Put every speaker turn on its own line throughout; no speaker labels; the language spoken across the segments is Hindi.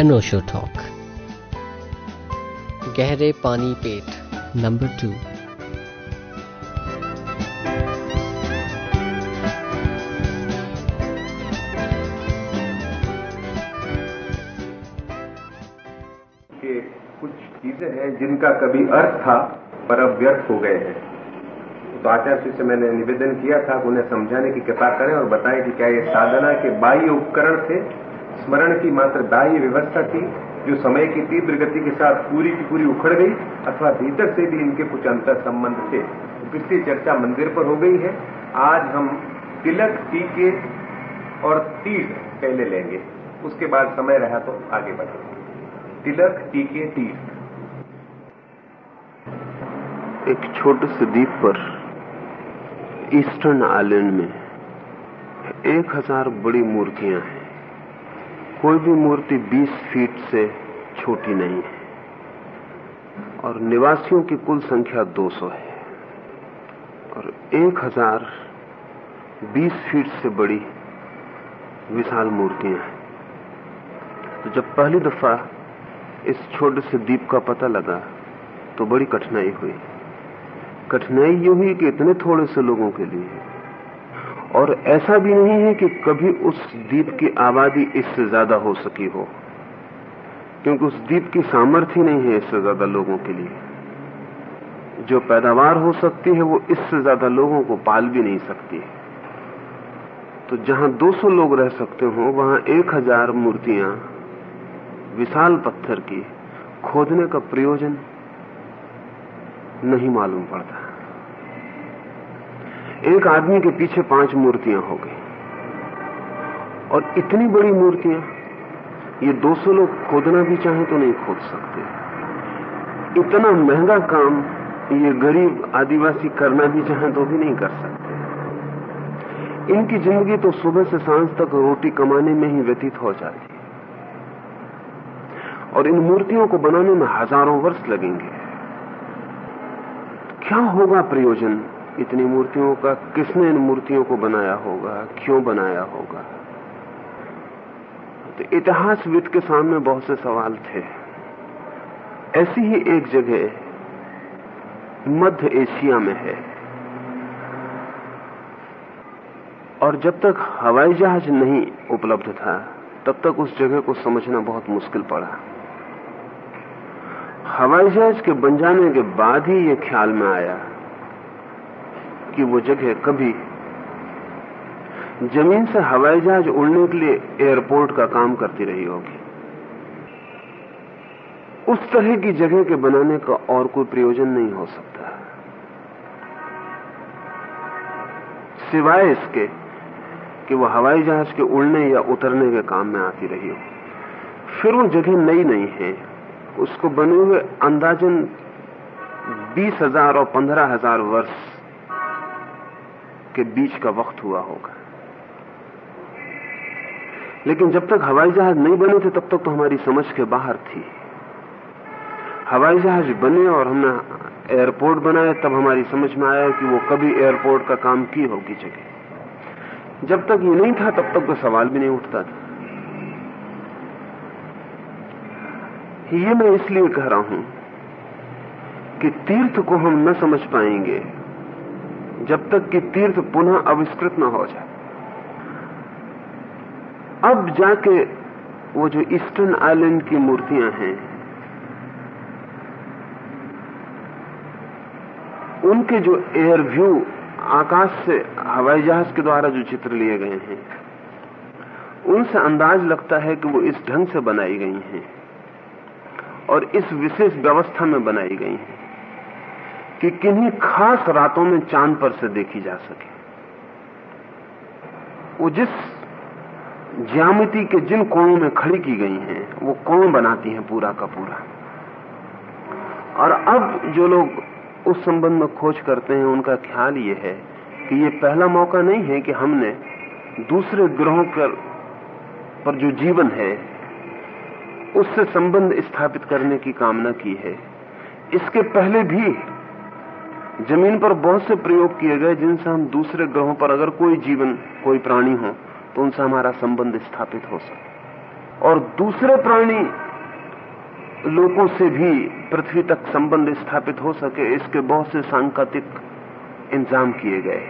अनोशो टॉक। गहरे पानी पेट। Number two.
कि कुछ चीज़ें हैं जिनका कभी अर्थ था पर अब व्यर्थ हो गए हैं। तो आचार्य से मैंने निवेदन किया था उन्हें समझाने की कृपा करें और बताएँ कि क्या ये साधना के बाह्य उपकरण थे स्मरण की मात्र बाह्य व्यवस्था थी जो समय की तीव्र गति के साथ पूरी की पूरी उखड़ गई, अथवा भीतर से भी इनके कुछ अंतर संबंध थे। पिछली चर्चा मंदिर पर हो गई है। आज हम तिलक टीके और तीर्थ पहले लेंगे। उसके बाद समय रहा तो आगे बढ़ेंगे। तिलक टीके तीर्थ
एक छोटे से द्वीप पर, ईस्टर्न आइलैंड में, एक हज़ार बड़ी मूर्तियाँ हैं। कोई भी मूर्ति 20 फीट से छोटी नहीं है। और निवासियों की कुल संख्या 200 है। और एक हज़ार बीस फीट से बड़ी विशाल मूर्तियाँ हैं। तो जब पहली दफ़ा इस छोटे से द्वीप का पता लगा तो बड़ी कठिनाई हुई। कठिनाई यू हुई कि इतने थोड़े से लोगों के लिए। और ऐसा भी नहीं है कि कभी उस द्वीप की आबादी इससे ज़्यादा हो सकी हो, क्योंकि उस द्वीप की सामर्थ्य नहीं है इससे ज़्यादा लोगों के लिए। जो पैदावार हो सकती है वो इससे ज़्यादा लोगों को पाल भी नहीं सकती है। तो जहाँ 200 लोग रह सकते हो, वहाँ 1000 मूर्तियाँ, विशाल पत्थर की, खोदने का प्रयोजन नहीं मालूम पड़ता। एक आदमी के पीछे पाँच मूर्तियाँ हो गई। और इतनी बड़ी मूर्तियाँ, ये 200 लोग खोदना भी चाहें तो नहीं खोद सकते। इतना महँगा काम ये गरीब आदिवासी करना भी चाहें तो भी नहीं कर सकते। इनकी ज़िंदगी तो सुबह से साँझ तक रोटी कमाने में ही व्यतीत हो जाती है। और इन मूर्तियों को बनाने में हज़ारों वर्ष लगेंगे। क्या होगा प्रयोजन? इतनी मूर्तियों का किसने इन मूर्तियों को बनाया होगा? क्यों बनाया होगा? तो इतिहासविद के सामने बहुत से सवाल थे। ऐसी ही एक जगह मध्य एशिया में है। और जब तक हवाई जहाज़ नहीं उपलब्ध था, तब तक उस जगह को समझना बहुत मुश्किल पड़ा। हवाई जहाज़ के बन जाने के बाद ही ये ख्याल में आया कि वो जगह कभी ज़मीन से हवाई जहाज़ उड़ने के लिए एयरपोर्ट का काम करती रही होगी। उस तरह की जगह के बनाने का और कोई प्रयोजन नहीं हो सकता। सिवाय इसके कि वो हवाई जहाज़ के उड़ने या उतरने के काम में आती रही हो। फिर वो जगह नई नहीं है। उसको बने हुए अंदाजन बीस हज़ार और पंद्रह हज़ार वर्ष के बीच का वक्त हुआ होगा। लेकिन जब तक हवाई जहाज़ नहीं बने थे, तब तक तो हमारी समझ के बाहर थी। हवाई जहाज़ बने और हमने एयरपोर्ट बनाए तब हमारी समझ में आया कि वो कभी एयरपोर्ट का काम की होगी जगह। जब तक ये नहीं था, तब तक तो सवाल भी नहीं उठता था। ये मैं इसलिए कह रहा हूँ कि तीर्थ को हम न समझ पाएँगे जब तक कि तीर्थ पुनः आविष्कृत न हो जाए। अब जाके वो जो ईस्टर्न आइलैंड की मूर्तियाँ हैं, उनके जो एयर व्यू आकाश से हवाई जहाज़ के द्वारा जो चित्र लिए गए हैं, उनसे अंदाज लगता है कि वो इस ढंग से बनाई गई हैं और इस विशेष व्यवस्था में बनाई गई हैं। कि किन्हीं खास रातों में चाँद पर से देखी जा सके। वो जिस ज्यामिति के जिन कोणों में खड़ी की गई हैं, वो कौन बनाती हैं पूरा का पूरा? और अब जो लोग उस संबंध में खोज करते हैं, उनका ख्याल ये है कि ये पहला मौका नहीं है कि हमने दूसरे ग्रहों पर पर जो जीवन है, उससे संबंध स्थापित करने की कामना की है। इसके पहले भी ज़मीन पर बहुत से प्रयोग किए गए जिनसे हम दूसरे ग्रहों पर अगर कोई जीवन, कोई प्राणी हो तो उनसे हमारा संबंध स्थापित हो सके। और दूसरे प्राणी लोगों से भी पृथ्वी तक संबंध स्थापित हो सके, इसके बहुत से सांकेतिक इंतज़ाम किए गए।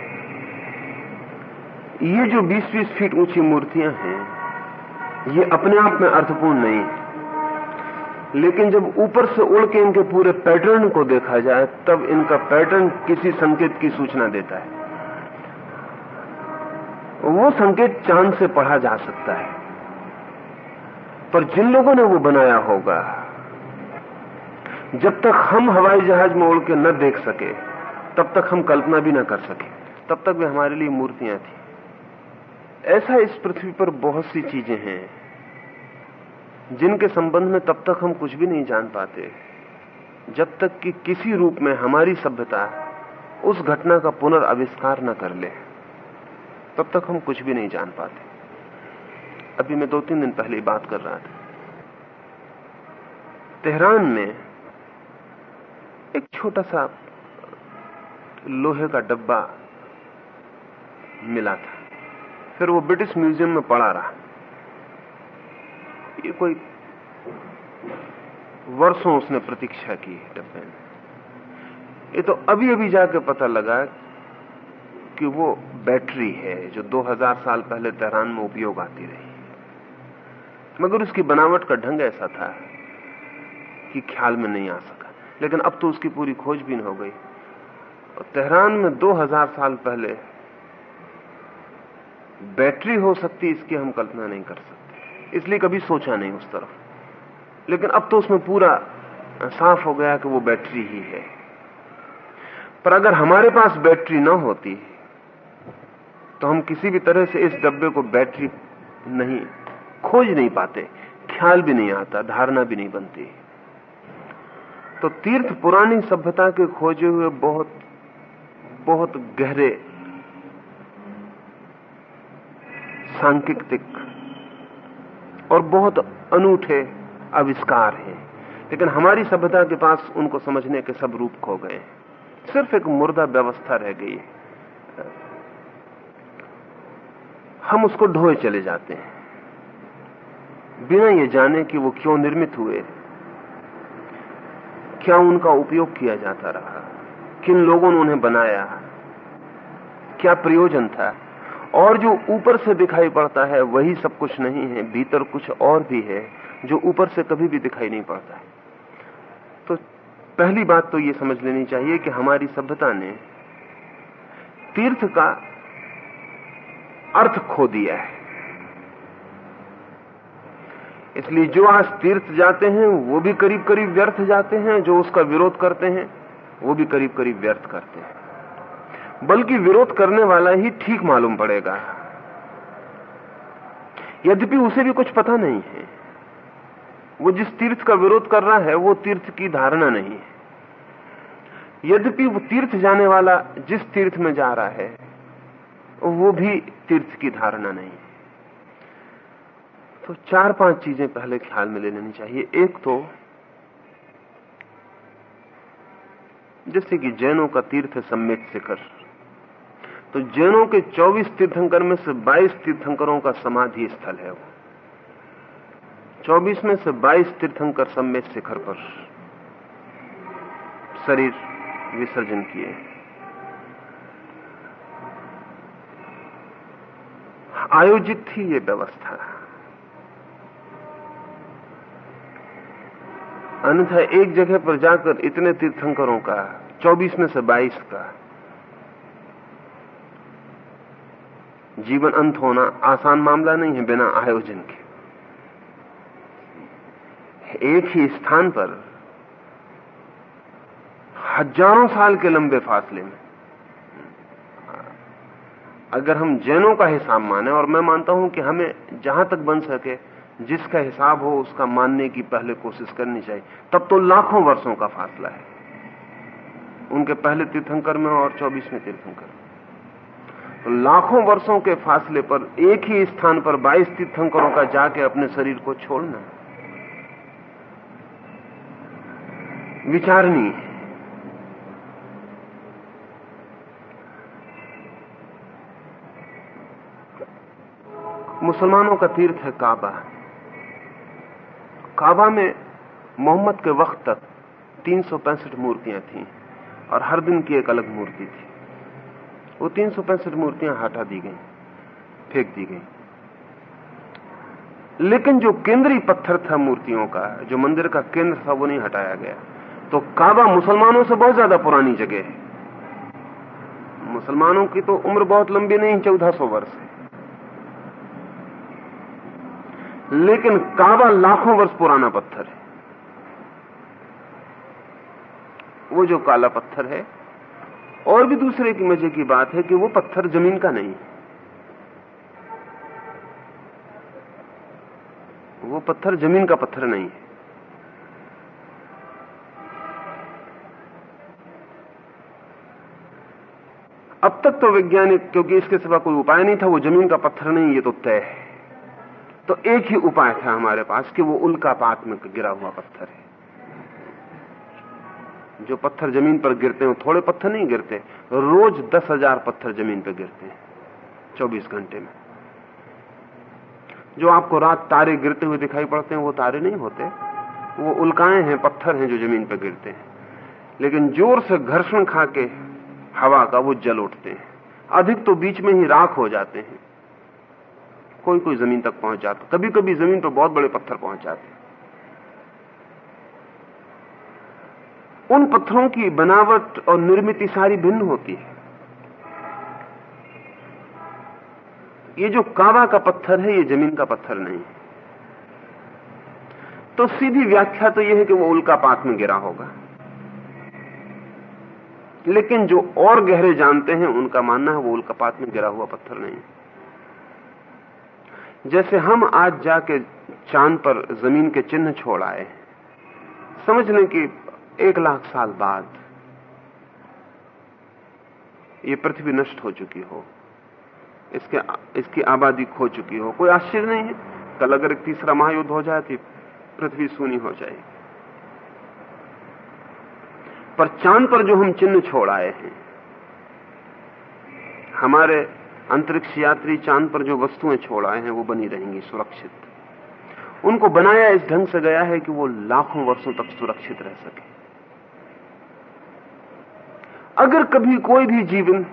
ये जो 20-20 फीट ऊँची मूर्तियाँ हैं, ये अपने आप में अर्थपूर्ण नहीं। लेकिन जब ऊपर से उड़ के इनके पूरे पैटर्न को देखा जाए, तब इनका पैटर्न किसी संकेत की सूचना देता है। वो संकेत चाँद से पढ़ा जा सकता है। पर जिन लोगों ने वो बनाया होगा, जब तक हम हवाई जहाज़ में उड़ के न देख सके, तब तक हम कल्पना भी न कर सके। तब तक वे हमारे लिए मूर्तियाँ थी। ऐसा इस पृथ्वी पर बहुत सी चीज़ें हैं। जिनके संबंध में तब तक हम कुछ भी नहीं जान पाते, जब तक कि किसी रूप में हमारी सभ्यता उस घटना का पुनर्विष्कार न कर ले, तब तक हम कुछ भी नहीं जान पाते। अभी मैं दो तीन दिन पहले ही बात कर रहा था। तेहरान में एक छोटा सा लोहे का डब्बा मिला था। फिर वो ब्रिटिश म्यूज़ियम में पड़ा रहा। ये कोई वर्षों उसने प्रतीक्षा की में। ये तो अभी अभी जाके पता लगा कि वो बैटरी है जो 2000 साल पहले तेहरान में उपयोग आती रही। मगर उसकी बनावट का ढंग ऐसा था कि ख्याल में नहीं आ सका। लेकिन अब तो उसकी पूरी खोजबीन हो गई। और तेहरान में 2000 साल पहले बैटरी हो सकती इसकी हम कल्पना नहीं कर सकते। इसलिए कभी सोचा नहीं उस तरफ़। लेकिन अब तो उसमें पूरा साफ़ हो गया कि वो बैटरी ही है। पर अगर हमारे पास बैटरी ना होती तो हम किसी भी तरह से इस डब्बे को बैटरी नहीं, खोज नहीं पाते, ख्याल भी नहीं आता, धारणा भी नहीं बनती। तो तीर्थ पुरानी सभ्यता के खोजे हुए बहुत बहुत गहरे, सांकेतिक और बहुत अनूठे आविष्कार हैं। लेकिन हमारी सभ्यता के पास उनको समझने के सब रूप खो गए हैं। सिर्फ़ एक मुर्दा व्यवस्था रह गई है। हम उसको ढोए चले जाते हैं। बिना ये जाने कि वो क्यों निर्मित हुए क्या उनका उपयोग किया जाता रहा? किन लोगों ने उन्हें बनाया? क्या प्रयोजन था? और जो ऊपर से दिखाई पड़ता है, वही सब कुछ नहीं है, भीतर कुछ और भी है, जो ऊपर से कभी भी दिखाई नहीं पड़ता है। तो पहली बात तो ये समझ लेनी चाहिए कि हमारी सभ्यता ने तीर्थ का अर्थ खो दिया है। इसलिए जो आज तीर्थ जाते हैं, वो भी करीब करीब व्यर्थ जाते हैं, जो उसका विरोध करते हैं, वो भी करीब करीब व्यर्थ करते हैं। बल्कि विरोध करने वाला ही ठीक मालूम पड़ेगा। यद्यपि उसे भी कुछ पता नहीं है। वो जिस तीर्थ का विरोध कर रहा है, वो तीर्थ की धारणा नहीं है। यद्यपि वो तीर्थ जाने वाला जिस तीर्थ में जा रहा है, वो भी तीर्थ की धारणा नहीं है। तो चार पाँच चीज़ें पहले ख्याल में ले लेनी चाहिए। एक तो जैसे कि जैनों का तीर्थ सम्मित शिखर तो जैनों के 24 तीर्थंकर में से 22 तीर्थंकरों का समाधि स्थल है वो। 24 में से 22 तीर्थंकर सम्मेत शिखर पर शरीर विसर्जन किए। आयोजित थी ये व्यवस्था। अन्यथा एक जगह पर जाकर इतने तीर्थंकरों का 24 में से 22 का जीवन अंत होना आसान मामला नहीं है बिना आयोजन के। एक ही स्थान पर हज़ारों साल के लंबे फासले में। अगर हम जैनों का हिसाब माने, और मैं मानता हूँ कि हमें जहाँ तक बन सके, जिसका हिसाब हो, उसका मानने की पहले कोशिश करनी चाहिए। तब तो लाखों वर्षों का फासला है। उनके पहले तीर्थंकर में और चौबीसवें तीर्थंकर तो लाखों वर्षों के फासले पर एक ही स्थान पर 22 तीर्थंकरों का जाके अपने शरीर को छोड़ना। विचारनीय है मुसलमानों का तीर्थ है काबा। काबा में मोहम्मद के वक्त तक तीन सौ पैंसठ मूर्तियाँ थीं और हर दिन की एक अलग मूर्ति थी। वो तीन मूर्तियाँ हटा दी गई, फेंक दी गई। लेकिन जो केंद्रीय पत्थर था मूर्तियों का, जो मंदिर का केंद्र था, वो नहीं हटाया गया। तो काबा मुसलमानों से बहुत ज़्यादा पुरानी जगह है। मुसलमानों की तो उम्र बहुत लंबी नहीं, चौदह सौ वर्ष है। लेकिन काबा लाखों वर्ष पुराना पत्थर है। वो जो काला पत्थर है और भी दूसरे की मज़े की बात है कि वो पत्थर ज़मीन का नहीं है। वो पत्थर ज़मीन का पत्थर नहीं है। अब तक तो वैज्ञानिक, क्योंकि इसके सिवा कोई उपाय नहीं था, वो ज़मीन का पत्थर नहीं, ये तो तय है। तो एक ही उपाय था हमारे पास कि वो उल्का पात में गिरा हुआ पत्थर है। जो पत्थर ज़मीन पर गिरते हैं थोड़े पत्थर नहीं गिरते, रोज दस हज़ार पत्थर ज़मीन पर गिरते हैं, चौबीस घंटे में। जो आपको रात तारे गिरते हुए दिखाई पड़ते हैं, वो तारे नहीं होते। वो उल्काएँ हैं, पत्थर हैं जो ज़मीन पर गिरते हैं। लेकिन ज़ोर से घर्षण खा के हवा का वो जल उठते हैं। अधिक तो बीच में ही राख हो जाते हैं। कोई कोई ज़मीन तक पहुँच जाता कभी कभी ज़मीन पर बहुत बड़े पत्थर पहुँच जाते हैं। उन पत्थरों की बनावट और निर्मित सारी भिन्न होती है। ये जो कावा का पत्थर है, ये ज़मीन का पत्थर नहीं। तो सीधी व्याख्या तो यह है कि वो उल्का उल्कापात में गिरा होगा। लेकिन जो और गहरे जानते हैं, उनका मानना है वो उल्कापात में गिरा हुआ पत्थर नहीं जैसे हम आज जाके चाँद पर ज़मीन के चिन्ह छोड़ आए समझ लें कि एक लाख साल बाद ये पृथ्वी नष्ट हो चुकी हो, इसके, इसकी आबादी खो चुकी हो, कोई आश्चर्य नहीं है? कल अगर एक तीसरा महायुद्ध हो जाए तो पृथ्वी सूनी हो जाएगी। पर चाँद पर जो हम चिन्ह छोड़ आए हैं, हमारे अंतरिक्ष यात्री चाँद पर जो वस्तुएँ छोड़ आए हैं, वो बनी रहेंगी सुरक्षित। उनको बनाया इस ढंग से गया है कि वो लाखों वर्षों तक सुरक्षित रह सके। अगर कभी कोई भी जीवन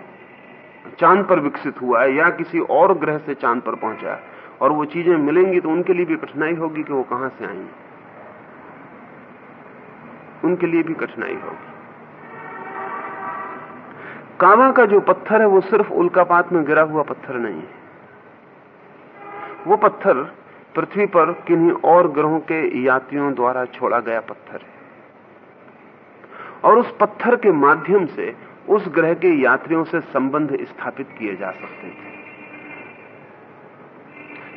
चाँद पर विकसित हुआ है या किसी और ग्रह से चाँद पर पहुँचा है और वो चीज़ें मिलेंगी तो उनके लिए भी कठिनाई होगी कि वो कहाँ से आएँगी उनके लिए भी कठिनाई होगी। कावा का जो पत्थर है वो सिर्फ़ उल्कापात में गिरा हुआ पत्थर नहीं है। वो पत्थर पृथ्वी पर किन्हीं और ग्रहों के यात्रियों द्वारा छोड़ा गया पत्थर है। और उस पत्थर के माध्यम से उस ग्रह के यात्रियों से संबंध स्थापित किए जा सकते थे।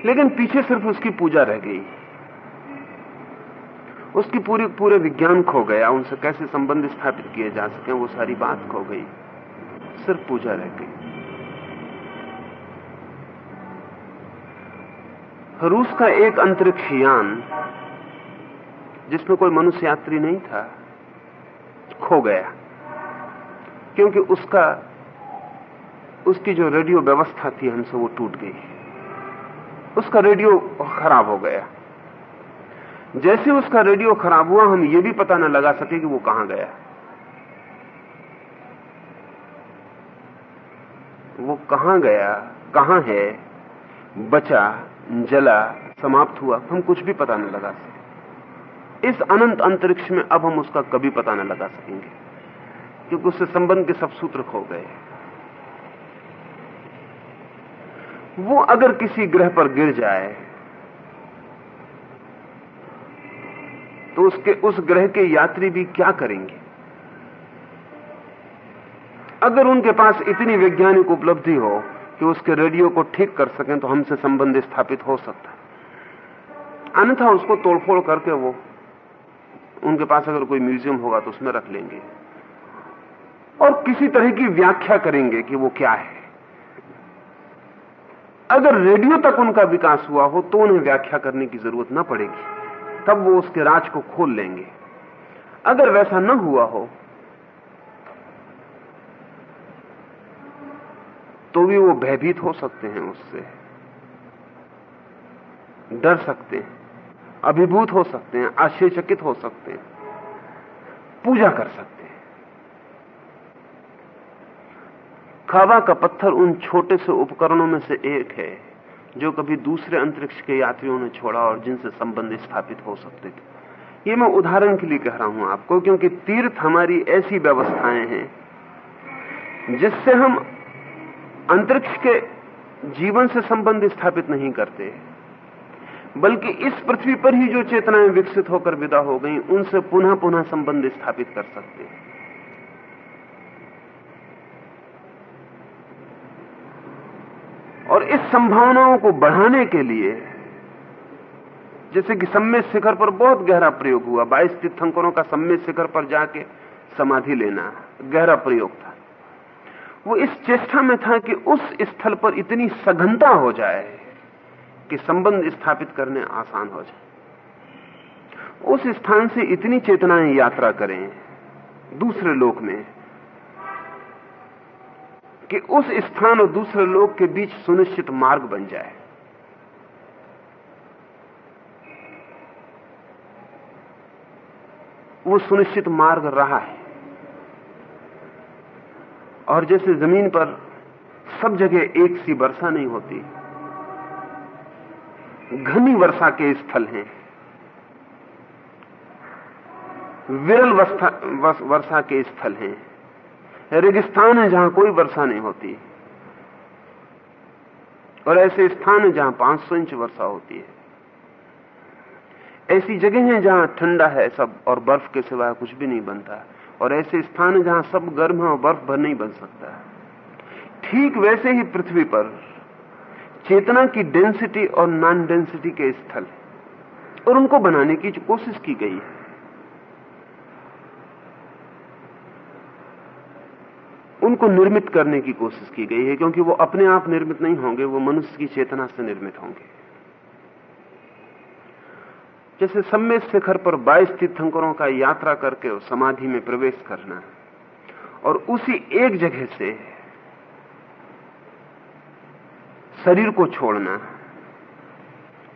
लेकिन पीछे सिर्फ़ उसकी पूजा रह गई। उसकी पूरी, पूरे विज्ञान खो गया। उनसे कैसे संबंध स्थापित किए जा सके, वो सारी बात खो गई। सिर्फ़ पूजा रह गई। रूस का एक अंतरिक्ष यान, जिसमें कोई मनुष्य यात्री नहीं था खो गया। क्योंकि उसका, उसकी जो रेडियो व्यवस्था थी हमसे वो टूट गई। उसका रेडियो खराब हो गया। जैसे उसका रेडियो खराब हुआ, हम ये भी पता न लगा सके कि वो कहाँ गया। वो कहाँ गया, कहाँ है, बचा, जला, समाप्त हुआ, हम कुछ भी पता न लगा सके। इस अनंत अंतरिक्ष में अब हम उसका कभी पता न लगा सकेंगे, क्योंकि उससे संबंध के सब सूत्र खो गए वो अगर किसी ग्रह पर गिर जाए तो उसके उस ग्रह के यात्री भी क्या करेंगे? अगर उनके पास इतनी वैज्ञानिक उपलब्धि हो कि उसके रेडियो को ठीक कर सकें तो हमसे संबंध स्थापित हो सकता है। अन्यथा उसको तोड़फोड़ करके वो उनके पास अगर कोई म्यूज़ियम होगा तो उसमें रख लेंगे। और किसी तरह की व्याख्या करेंगे कि वो क्या है। अगर रेडियो तक उनका विकास हुआ हो तो उन्हें व्याख्या करने की ज़रूरत न पड़ेगी। तब वो उसके राज को खोल लेंगे। अगर वैसा न हुआ हो तो भी वो भयभीत हो सकते हैं उससे। डर सकते हैं। अभिभूत हो सकते हैं, आश्चर्यचकित हो सकते हैं, पूजा कर सकते हैं। खावा का पत्थर उन छोटे से उपकरणों में से एक है, जो कभी दूसरे अंतरिक्ष के यात्रियों ने छोड़ा और जिनसे संबंध स्थापित हो सकते थे। ये मैं उदाहरण के लिए कह रहा हूँ आपको, क्योंकि तीर्थ हमारी ऐसी व्यवस्थाएँ हैं, जिससे हम अंतरिक्ष के जीवन से संबंध स्थापित नहीं करते। बल्कि इस पृथ्वी पर ही जो चेतनाएँ विकसित होकर विदा हो गई, उनसे पुनः पुनः संबंध स्थापित कर सकते हैं। और इस संभावनाओं को बढ़ाने के लिए, जैसे कि सम्मेद शिखर पर बहुत गहरा प्रयोग हुआ, बाईस तीर्थंकरों का सम्मेद शिखर पर जाके समाधि लेना गहरा प्रयोग था। वो इस चेष्टा में था कि उस स्थल पर इतनी सघनता हो जाए कि संबंध स्थापित करने आसान हो जाए। उस स्थान से इतनी चेतनाएँ यात्रा करें, दूसरे लोक में, कि उस स्थान और दूसरे लोक के बीच सुनिश्चित मार्ग बन जाए। वो सुनिश्चित मार्ग रहा है। और जैसे ज़मीन पर सब जगह एक सी वर्षा नहीं होती घनी वर्षा के स्थल हैं। विरल वर्षा के स्थल हैं। रेगिस्तान है जहाँ कोई वर्षा नहीं होती। और ऐसे स्थान है जहाँ 500 इंच वर्षा होती है। ऐसी जगह हैं जहाँ ठंडा है सब और बर्फ़ के सिवाय कुछ भी नहीं बनता। और ऐसे स्थान है जहाँ सब गर्म है और बर्फ़ भर नहीं बन सकता। ठीक वैसे ही पृथ्वी पर चेतना की डेंसिटी और नॉन डेंसिटी के स्थल। और उनको बनाने की कोशिश की गई है। उनको निर्मित करने की कोशिश की गई है, क्योंकि वो अपने आप निर्मित नहीं होंगे, वो मनुष्य की चेतना से निर्मित होंगे। जैसे सम्मेद शिखर पर 22 तीर्थंकरों का यात्रा करके समाधि में प्रवेश करना और उसी एक जगह से शरीर को छोड़ना,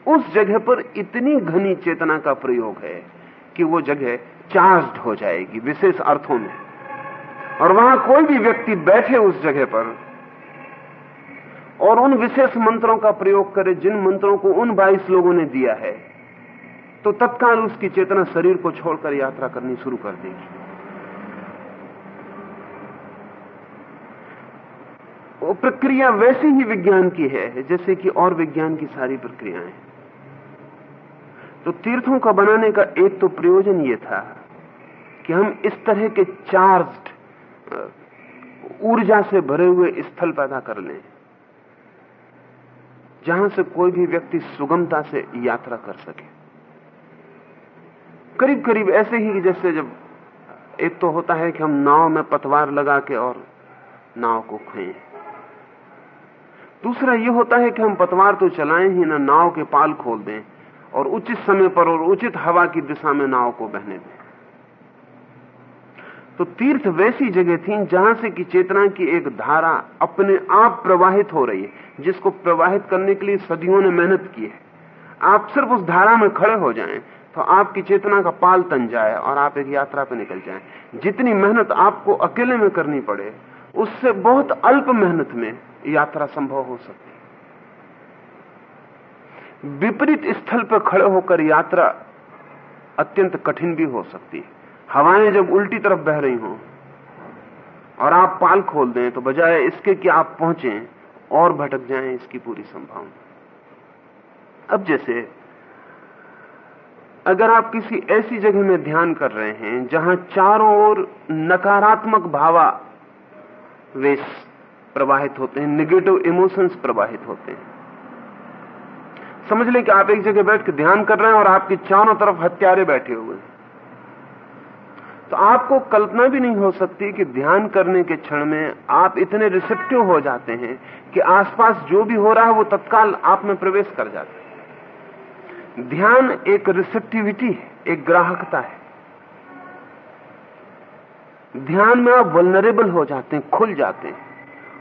उस जगह पर इतनी घनी चेतना का प्रयोग है कि वो जगह चार्ज हो जाएगी, विशेष अर्थों में। और वहाँ कोई भी व्यक्ति बैठे उस जगह पर और उन विशेष मंत्रों का प्रयोग करे, जिन मंत्रों को उन 22 लोगों ने दिया है तो तत्काल उसकी चेतना शरीर को छोड़कर यात्रा करनी शुरू कर देगी। वो प्रक्रिया वैसे ही विज्ञान की है, जैसे कि और विज्ञान की सारी प्रक्रियाएँ तो तीर्थों का बनाने का एक तो प्रयोजन ये था कि हम इस तरह के चार्ज्ड ऊर्जा से भरे हुए स्थल पैदा कर लें, जहाँ से कोई भी व्यक्ति सुगमता से यात्रा कर सके। करीब करीब ऐसे ही जैसे जब, एक तो होता है कि हम नाव में पतवार लगा के और नाव को खें दूसरा यह होता है कि हम पतवार तो चलाएँ ही ना, नाव के पाल खोल दें और उचित समय पर और उचित हवा की दिशा में नाव को बहने दें। तो तीर्थ वैसी जगह थी जहाँ से कि चेतना की एक धारा अपने आप प्रवाहित हो रही है, जिसको प्रवाहित करने के लिए सदियों ने मेहनत की है। आप सिर्फ़ उस धारा में खड़े हो जाएँ तो आपकी चेतना का पाल तन जाए और आप एक यात्रा पर निकल जाएँ। जितनी मेहनत आपको अकेले में करनी पड़े उससे बहुत अल्प मेहनत में यात्रा संभव हो सकती है विपरीत स्थल पर खड़े होकर यात्रा अत्यंत कठिन भी हो सकती है। हवाएँ जब उल्टी तरफ़ बह रही हों और आप पाल खोल दें तो बजाय इसके कि आप पहुँचे, और भटक जाएँ इसकी पूरी संभावना। अब जैसे, अगर आप किसी ऐसी जगह में ध्यान कर रहे हैं, जहाँ चारों ओर नकारात्मक भावा वेश प्रवाहित होते हैं निगेटिव इमोशंस प्रवाहित होते हैं। समझ लें कि आप एक जगह बैठ के ध्यान कर रहे हैं और आपके चारों तरफ़ हत्यारे बैठे हुए हैं। तो आपको कल्पना भी नहीं हो सकती कि ध्यान करने के क्षण में आप इतने रिसेप्टिव हो जाते हैं कि आसपास जो भी हो रहा है वो तत्काल आप में प्रवेश कर जाते हैं। ध्यान एक रिसेप्टिविटी है, एक ग्राहकता है। ध्यान में आप वलनरेबल हो जाते हैं, खुल जाते हैं,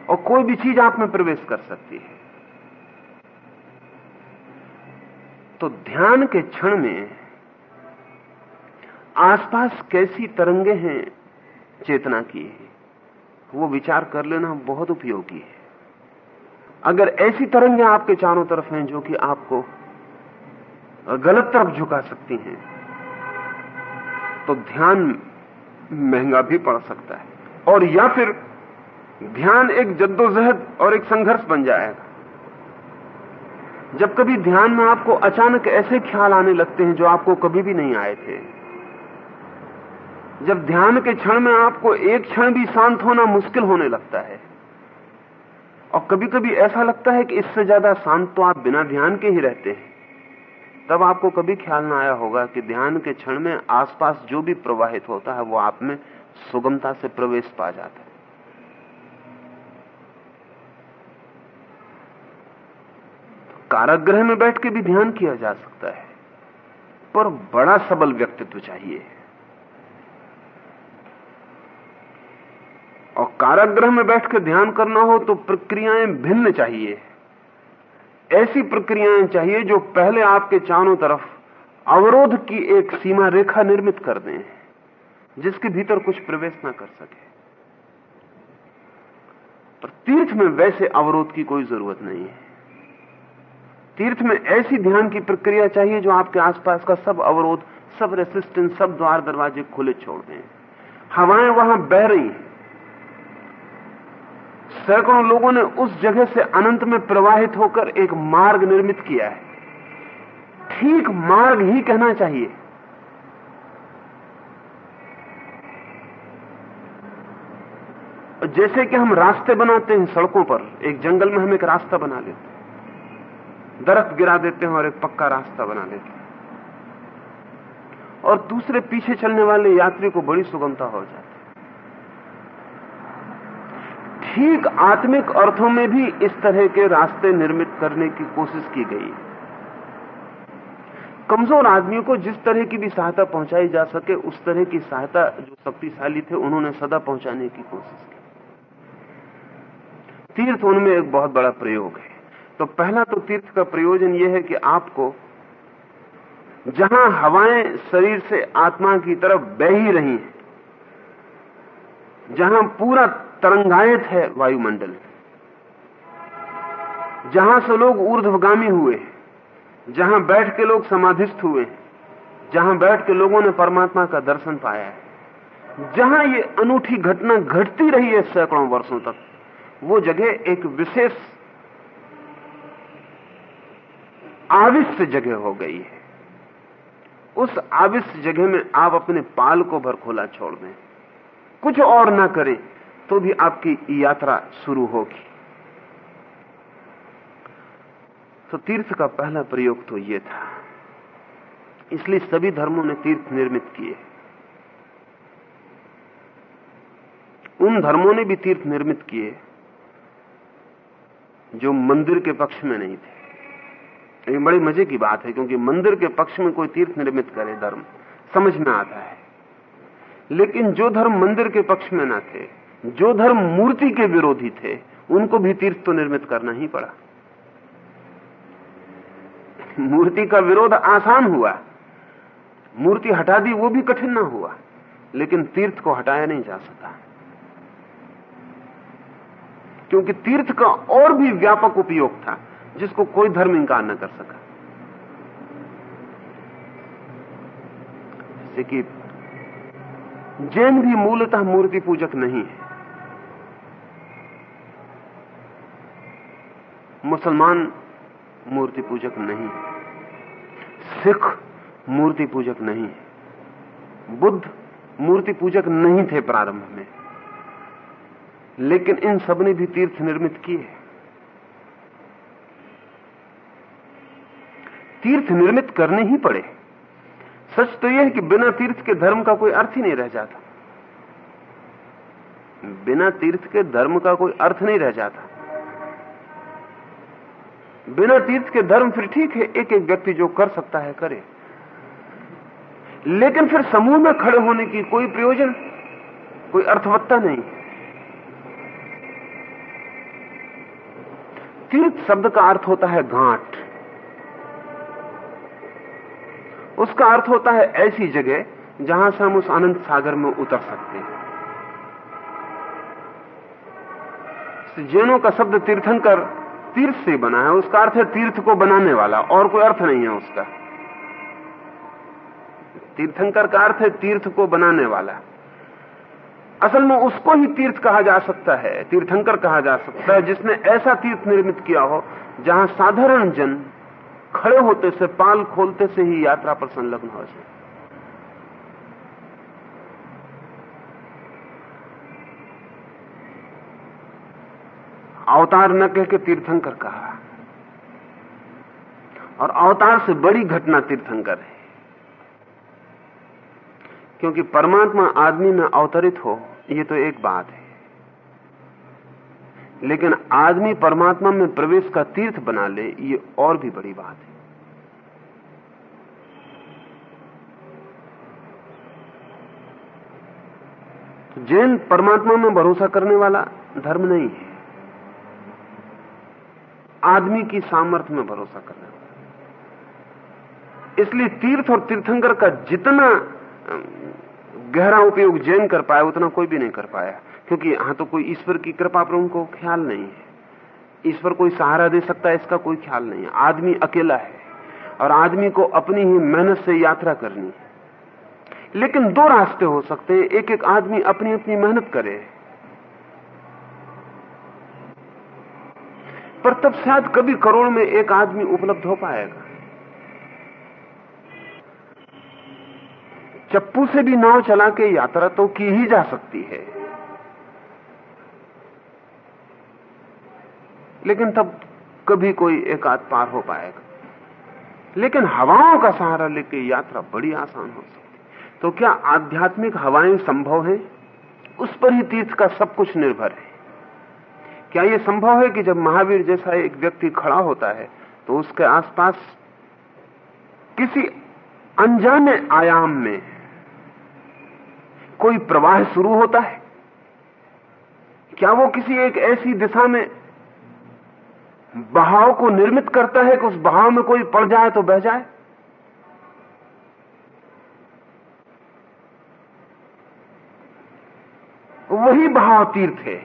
और कोई भी चीज़ आप में प्रवेश कर सकती है। तो ध्यान के क्षण में आसपास कैसी तरंगे हैं चेतना की, वो विचार कर लेना बहुत उपयोगी है। अगर ऐसी तरंगे आपके चारों तरफ़ हैं जो कि आपको गलत तरफ़ झुका सकती हैं तो ध्यान महँगा भी पड़ सकता है। और या फिर ध्यान एक जद्दोजहद और एक संघर्ष बन जाएगा। जब कभी ध्यान में आपको अचानक ऐसे ख्याल आने लगते हैं जो आपको कभी भी नहीं आए थे। जब ध्यान के क्षण में आपको एक क्षण भी शांत होना मुश्किल होने लगता है, और कभी कभी ऐसा लगता है कि इससे ज़्यादा शांत तो आप बिना ध्यान के ही रहते हैं। तब आपको कभी ख्याल ना आया होगा कि ध्यान के क्षण में आसपास जो भी प्रवाहित होता है, वो आप में सुगमता से प्रवेश पा जाता है। कारागृह में बैठ के भी ध्यान किया जा सकता है, पर बड़ा सबल व्यक्तित्व चाहिए। और कारागृह में बैठ के ध्यान करना हो तो प्रक्रियाएँ भिन्न चाहिए। ऐसी प्रक्रियाएँ चाहिए जो पहले आपके चारों तरफ़ अवरोध की एक सीमा रेखा निर्मित कर दें, जिसके भीतर कुछ प्रवेश ना कर सके। पर तीर्थ में वैसे अवरोध की कोई ज़रूरत नहीं है। तीर्थ में ऐसी ध्यान की प्रक्रिया चाहिए जो आपके आसपास का सब अवरोध, सब रेसिस्टेंस सब द्वार दरवाजे खुले छोड़ दें। हवाएँ वहाँ बह रही हैं। सैकड़ों लोगों ने उस जगह से अनंत में प्रवाहित होकर एक मार्ग निर्मित किया है। ठीक मार्ग ही कहना चाहिए। जैसे कि हम रास्ते बनाते हैं सड़कों पर, एक जंगल में हम एक रास्ता बना लेते हैं। दरख्त गिरा देते हैं और एक पक्का रास्ता बना लेते हैं। और दूसरे पीछे चलने वाले यात्री को बड़ी सुगमता हो जाती ठीक आत्मिक अर्थों में भी इस तरह के रास्ते निर्मित करने की कोशिश की गई। कमज़ोर आदमियों को जिस तरह की भी सहायता पहुंचाई जा सके, उस तरह की सहायता जो शक्तिशाली थे, उन्होंने सदा पहुँचाने की कोशिश की। तीर्थ उनमें एक बहुत बड़ा प्रयोग है। तो पहला तो तीर्थ का प्रयोजन यह है कि आपको जहाँ हवाएँ शरीर से आत्मा की तरफ़ बह ही रही हैं जहाँ पूरा तरंगायत है वायुमंडल। जहाँ से लोग ऊर्ध्वगामी हुए, जहाँ बैठ के लोग समाधिस्थ हुए, जहाँ बैठ के लोगों ने परमात्मा का दर्शन पाया है। जहाँ ये अनूठी घटना घटती रही है सैकड़ों वर्षों तक, वो जगह एक विशेष आविष्ट जगह हो गई है। उस आविष्ट जगह में आप अपने पाल को भर खोला छोड़ दें। कुछ और ना करें तो भी आपकी यात्रा शुरू होगी। तो तीर्थ का पहला प्रयोग तो यह था। इसलिए सभी धर्मों ने तीर्थ निर्मित किए। उन धर्मों ने भी तीर्थ निर्मित किए, जो मंदिर के पक्ष में नहीं थे। ये बड़ी मज़े की बात है, क्योंकि मंदिर के पक्ष में कोई तीर्थ निर्मित करे धर्म, समझ में आता है। लेकिन जो धर्म मंदिर के पक्ष में ना थे, जो धर्म मूर्ति के विरोधी थे, उनको भी तीर्थ तो निर्मित करना ही पड़ा। मूर्ति का विरोध आसान हुआ। मूर्ति हटा दी, वो भी कठिन ना हुआ, लेकिन तीर्थ को हटाया नहीं जा सका। क्योंकि तीर्थ का और भी व्यापक उपयोग था, जिसको कोई धर्म इंकार न कर सका। जैसे कि जैन भी मूलतः मूर्ति पूजक नहीं है। मुसलमान मूर्ति पूजक नहीं सिख मूर्ति पूजक नहीं है। बुद्ध मूर्ति पूजक नहीं थे प्रारंभ में। लेकिन इन सबने भी तीर्थ निर्मित किए तीर्थ निर्मित करने ही पड़े। सच तो यह है कि बिना तीर्थ के धर्म का कोई अर्थ ही नहीं रह जाता। बिना तीर्थ के धर्म का कोई अर्थ नहीं रह जाता। बिना तीर्थ के धर्म फिर ठीक है एक एक व्यक्ति जो कर सकता है, करे। लेकिन फिर समूह में खड़े होने की कोई प्रयोजन, कोई अर्थवत्ता नहीं। तीर्थ शब्द का अर्थ होता है घाट। उसका अर्थ होता है ऐसी जगह जहाँ से हम उस अनंत सागर में उतर सकते हैं। जैनों का शब्द तीर्थंकर तीर्थ से बना है, उसका अर्थ है तीर्थ को बनाने वाला, और कोई अर्थ नहीं है उसका। तीर्थंकर का अर्थ है तीर्थ को बनाने वाला। असल में उसको ही तीर्थ कहा जा सकता है, तीर्थंकर कहा जा सकता है, जिसने ऐसा तीर्थ निर्मित किया हो जहाँ साधारण जन खड़े होते से पाल खोलते से ही यात्रा पर संलग्न हो जाए। अवतार न कह के तीर्थंकर कहा। और अवतार से बड़ी घटना तीर्थंकर है। क्योंकि परमात्मा आदमी में अवतरित हो, ये तो एक बात है। लेकिन आदमी परमात्मा में प्रवेश का तीर्थ बना ले, ये और भी बड़ी बात है। जैन परमात्मा में भरोसा करने वाला धर्म नहीं है, आदमी की सामर्थ्य में भरोसा करने वाला। इसलिए तीर्थ और तीर्थंकर का जितना गहरा उपयोग जैन कर पाया, उतना कोई भी नहीं कर पाया। क्योंकि यहाँ तो कोई ईश्वर की कृपा पर उनको ख्याल नहीं है। ईश्वर कोई सहारा दे सकता है, इसका कोई ख्याल नहीं है। आदमी अकेला है और आदमी को अपनी ही मेहनत से यात्रा करनी है। लेकिन दो रास्ते हो सकते हैं। एक एक आदमी अपनी अपनी मेहनत करे। पर तब शायद कभी करोड़ में एक आदमी उपलब्ध हो पाएगा। चप्पू से भी नाव चला के यात्रा तो की ही जा सकती है। लेकिन तब कभी कोई एक आध पार हो पाएगा। लेकिन हवाओं का सहारा लेके यात्रा बड़ी आसान हो सकती तो क्या आध्यात्मिक हवाएँ संभव है? उस पर ही तीर्थ का सब कुछ निर्भर है। क्या यह संभव है कि जब महावीर जैसा एक व्यक्ति खड़ा होता है तो उसके आसपास किसी अनजाने आयाम में कोई प्रवाह शुरू होता है? क्या वो किसी एक ऐसी दिशा में बहाव को निर्मित करता है कि उस बहाव में कोई पड़ जाए तो बह जाए। वही बहाव तीर्थ है।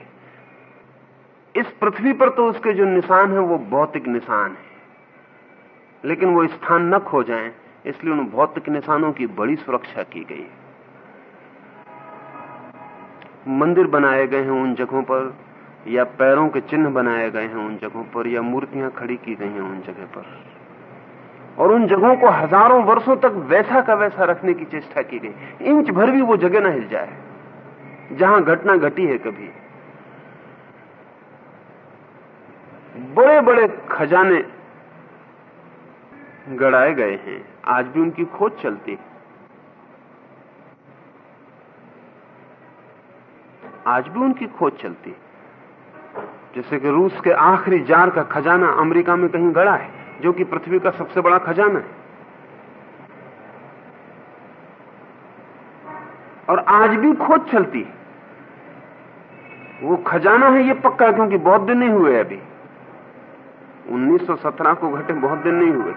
इस पृथ्वी पर तो उसके जो निशान है वो भौतिक निशान है। लेकिन वो स्थान न खो जाए, इसलिए उन भौतिक निशानों की बड़ी सुरक्षा की गई है। मंदिर बनाए गए हैं उन जगहों पर। या पैरों के चिन्ह बनाए गए हैं उन जगहों पर, या मूर्तियाँ खड़ी की गई हैं उन जगह पर। और उन जगहों को हज़ारों वर्षों तक वैसा का वैसा रखने की चेष्टा की गई। इंच भर भी वो जगह ना हिल जाए, जहाँ घटना घटी है कभी। बड़े बड़े खजाने गड़ाए गए हैं। आज भी उनकी खोज चलती है। आज भी उनकी खोज चलती जैसे कि रूस के आखिरी जार का खजाना अमेरिका में कहीं गड़ा है, जो कि पृथ्वी का सबसे बड़ा खजाना है। और आज भी खोज चलती है। वो खजाना है ये पक्का, क्योंकि बहुत दिन नहीं हुए अभी। 1917 को घटे, बहुत दिन नहीं हुए।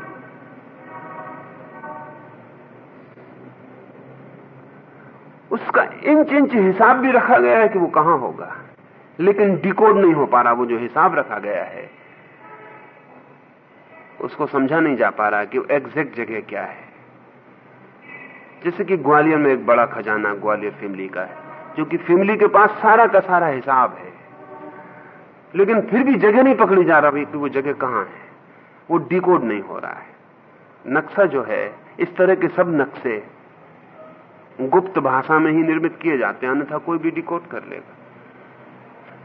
उसका इंच इंच हिसाब भी रखा गया है कि वो कहाँ होगा। लेकिन डिकोड नहीं हो पा रहा, वो जो हिसाब रखा गया है, उसको समझा नहीं जा पा रहा कि वो एग्जैक्ट जगह क्या है। जैसे कि ग्वालियर में एक बड़ा खजाना ग्वालियर फैमिली का है, जो कि फैमिली के पास सारा का सारा हिसाब है, लेकिन फिर भी जगह नहीं पकड़ी जा रहा कि वो जगह कहाँ है। वो डिकोड नहीं हो रहा है। नक्शा जो है, इस तरह के सब नक्शे गुप्त भाषा में ही निर्मित किए जाते हैं, अन्यथा कोई भी डिकोड कर लेगा।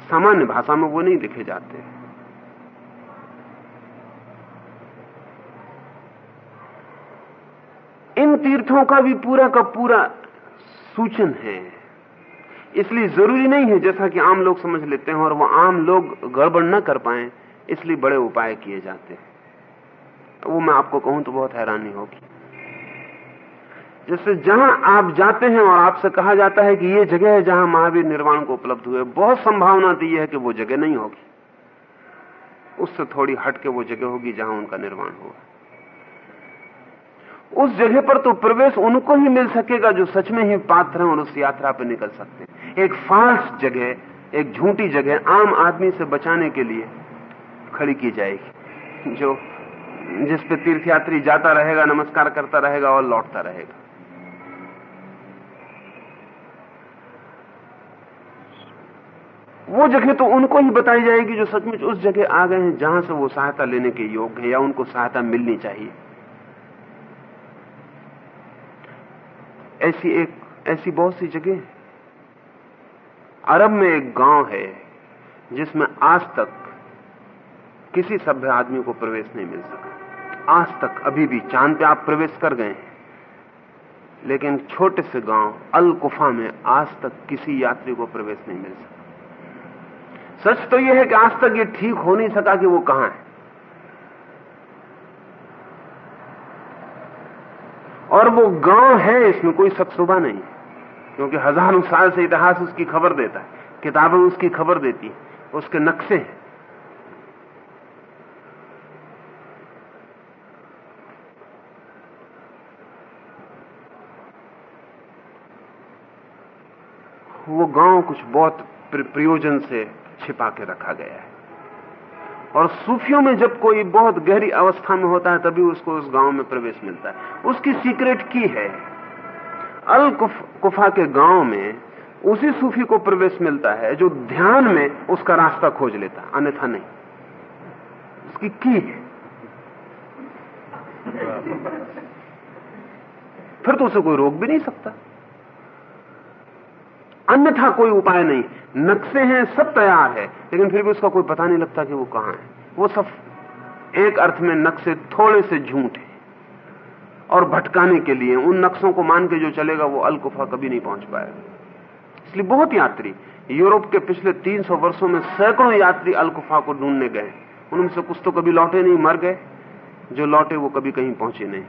सामान्य भाषा में वो नहीं लिखे जाते। इन तीर्थों का भी पूरा का पूरा सूचन है। इसलिए ज़रूरी नहीं है जैसा कि आम लोग समझ लेते हैं और वो आम लोग गड़बड़ न कर पाए, इसलिए बड़े उपाय किए जाते हैं। वो मैं आपको कहूँ तो बहुत हैरानी होगी। जैसे जहाँ आप जाते हैं और आपसे कहा जाता है कि ये जगह है जहाँ महावीर निर्वाण को उपलब्ध हुए, बहुत संभावना दी है कि वो जगह नहीं होगी। उससे थोड़ी हट के वो जगह होगी जहाँ उनका निर्माण हुआ। उस जगह पर तो प्रवेश उनको ही मिल सकेगा जो सच में ही पात्र हैं और उस यात्रा पर निकल सकते हैं। एक फाल्स जगह, एक झूठी जगह आम आदमी से बचाने के लिए खड़ी की जाएगी, जो जिस पे तीर्थयात्री जाता रहेगा, नमस्कार करता रहेगा और लौटता रहेगा। वो जगह तो उनको ही बताई जाएगी जो सचमुच उस जगह आ गए हैं जहाँ से वो सहायता लेने के योग्य है या उनको सहायता मिलनी चाहिए। ऐसी एक, ऐसी बहुत सी जगह अरब में एक गाँव है जिसमें आज तक किसी सभ्य आदमी को प्रवेश नहीं मिल सका। आज तक अभी भी चाँद पे आप प्रवेश कर गए हैं। लेकिन छोटे से गाँव अल कुफा में आज तक किसी यात्री को प्रवेश नहीं मिल सका। सच तो यह है कि आज तक ये ठीक हो नहीं सका कि वो कहाँ है। और वो गाँव है, इसमें कोई शक नहीं है, क्योंकि हज़ारों साल से इतिहास उसकी खबर देता है, किताबें उसकी खबर देती उसके नक्शे हैं। वो गाँव कुछ बहुत प्रयोजन से छिपा के रखा गया है। और सूफियों में जब कोई बहुत गहरी अवस्था में होता है तभी उसको उस गाँव में प्रवेश मिलता है। उसकी सीक्रेट की है। अल कुफ, के गाँव में उसी सूफी को प्रवेश मिलता है जो ध्यान में उसका रास्ता खोज लेता है अन्यथा नहीं। उसकी की है। फिर तो उसे कोई रोक भी नहीं सकता। अन्यथा कोई उपाय नहीं। नक्शे हैं, सब तैयार है, लेकिन फिर भी उसका कोई पता नहीं लगता कि वो कहाँ है। वो सब एक अर्थ में नक्शे थोड़े से झूठ है। और भटकाने के लिए, उन नक्शों को मान के जो चलेगा, वो अलकुफा कभी नहीं पहुँच पाएगा। इसलिए बहुत यात्री यूरोप के पिछले 300 वर्षों में सैकड़ों यात्री अलकुफा को ढूँढने गए। उनमें से कुछ तो कभी लौटे नहीं, मर गए। जो लौटे, वो कभी कहीं पहुँचे नहीं।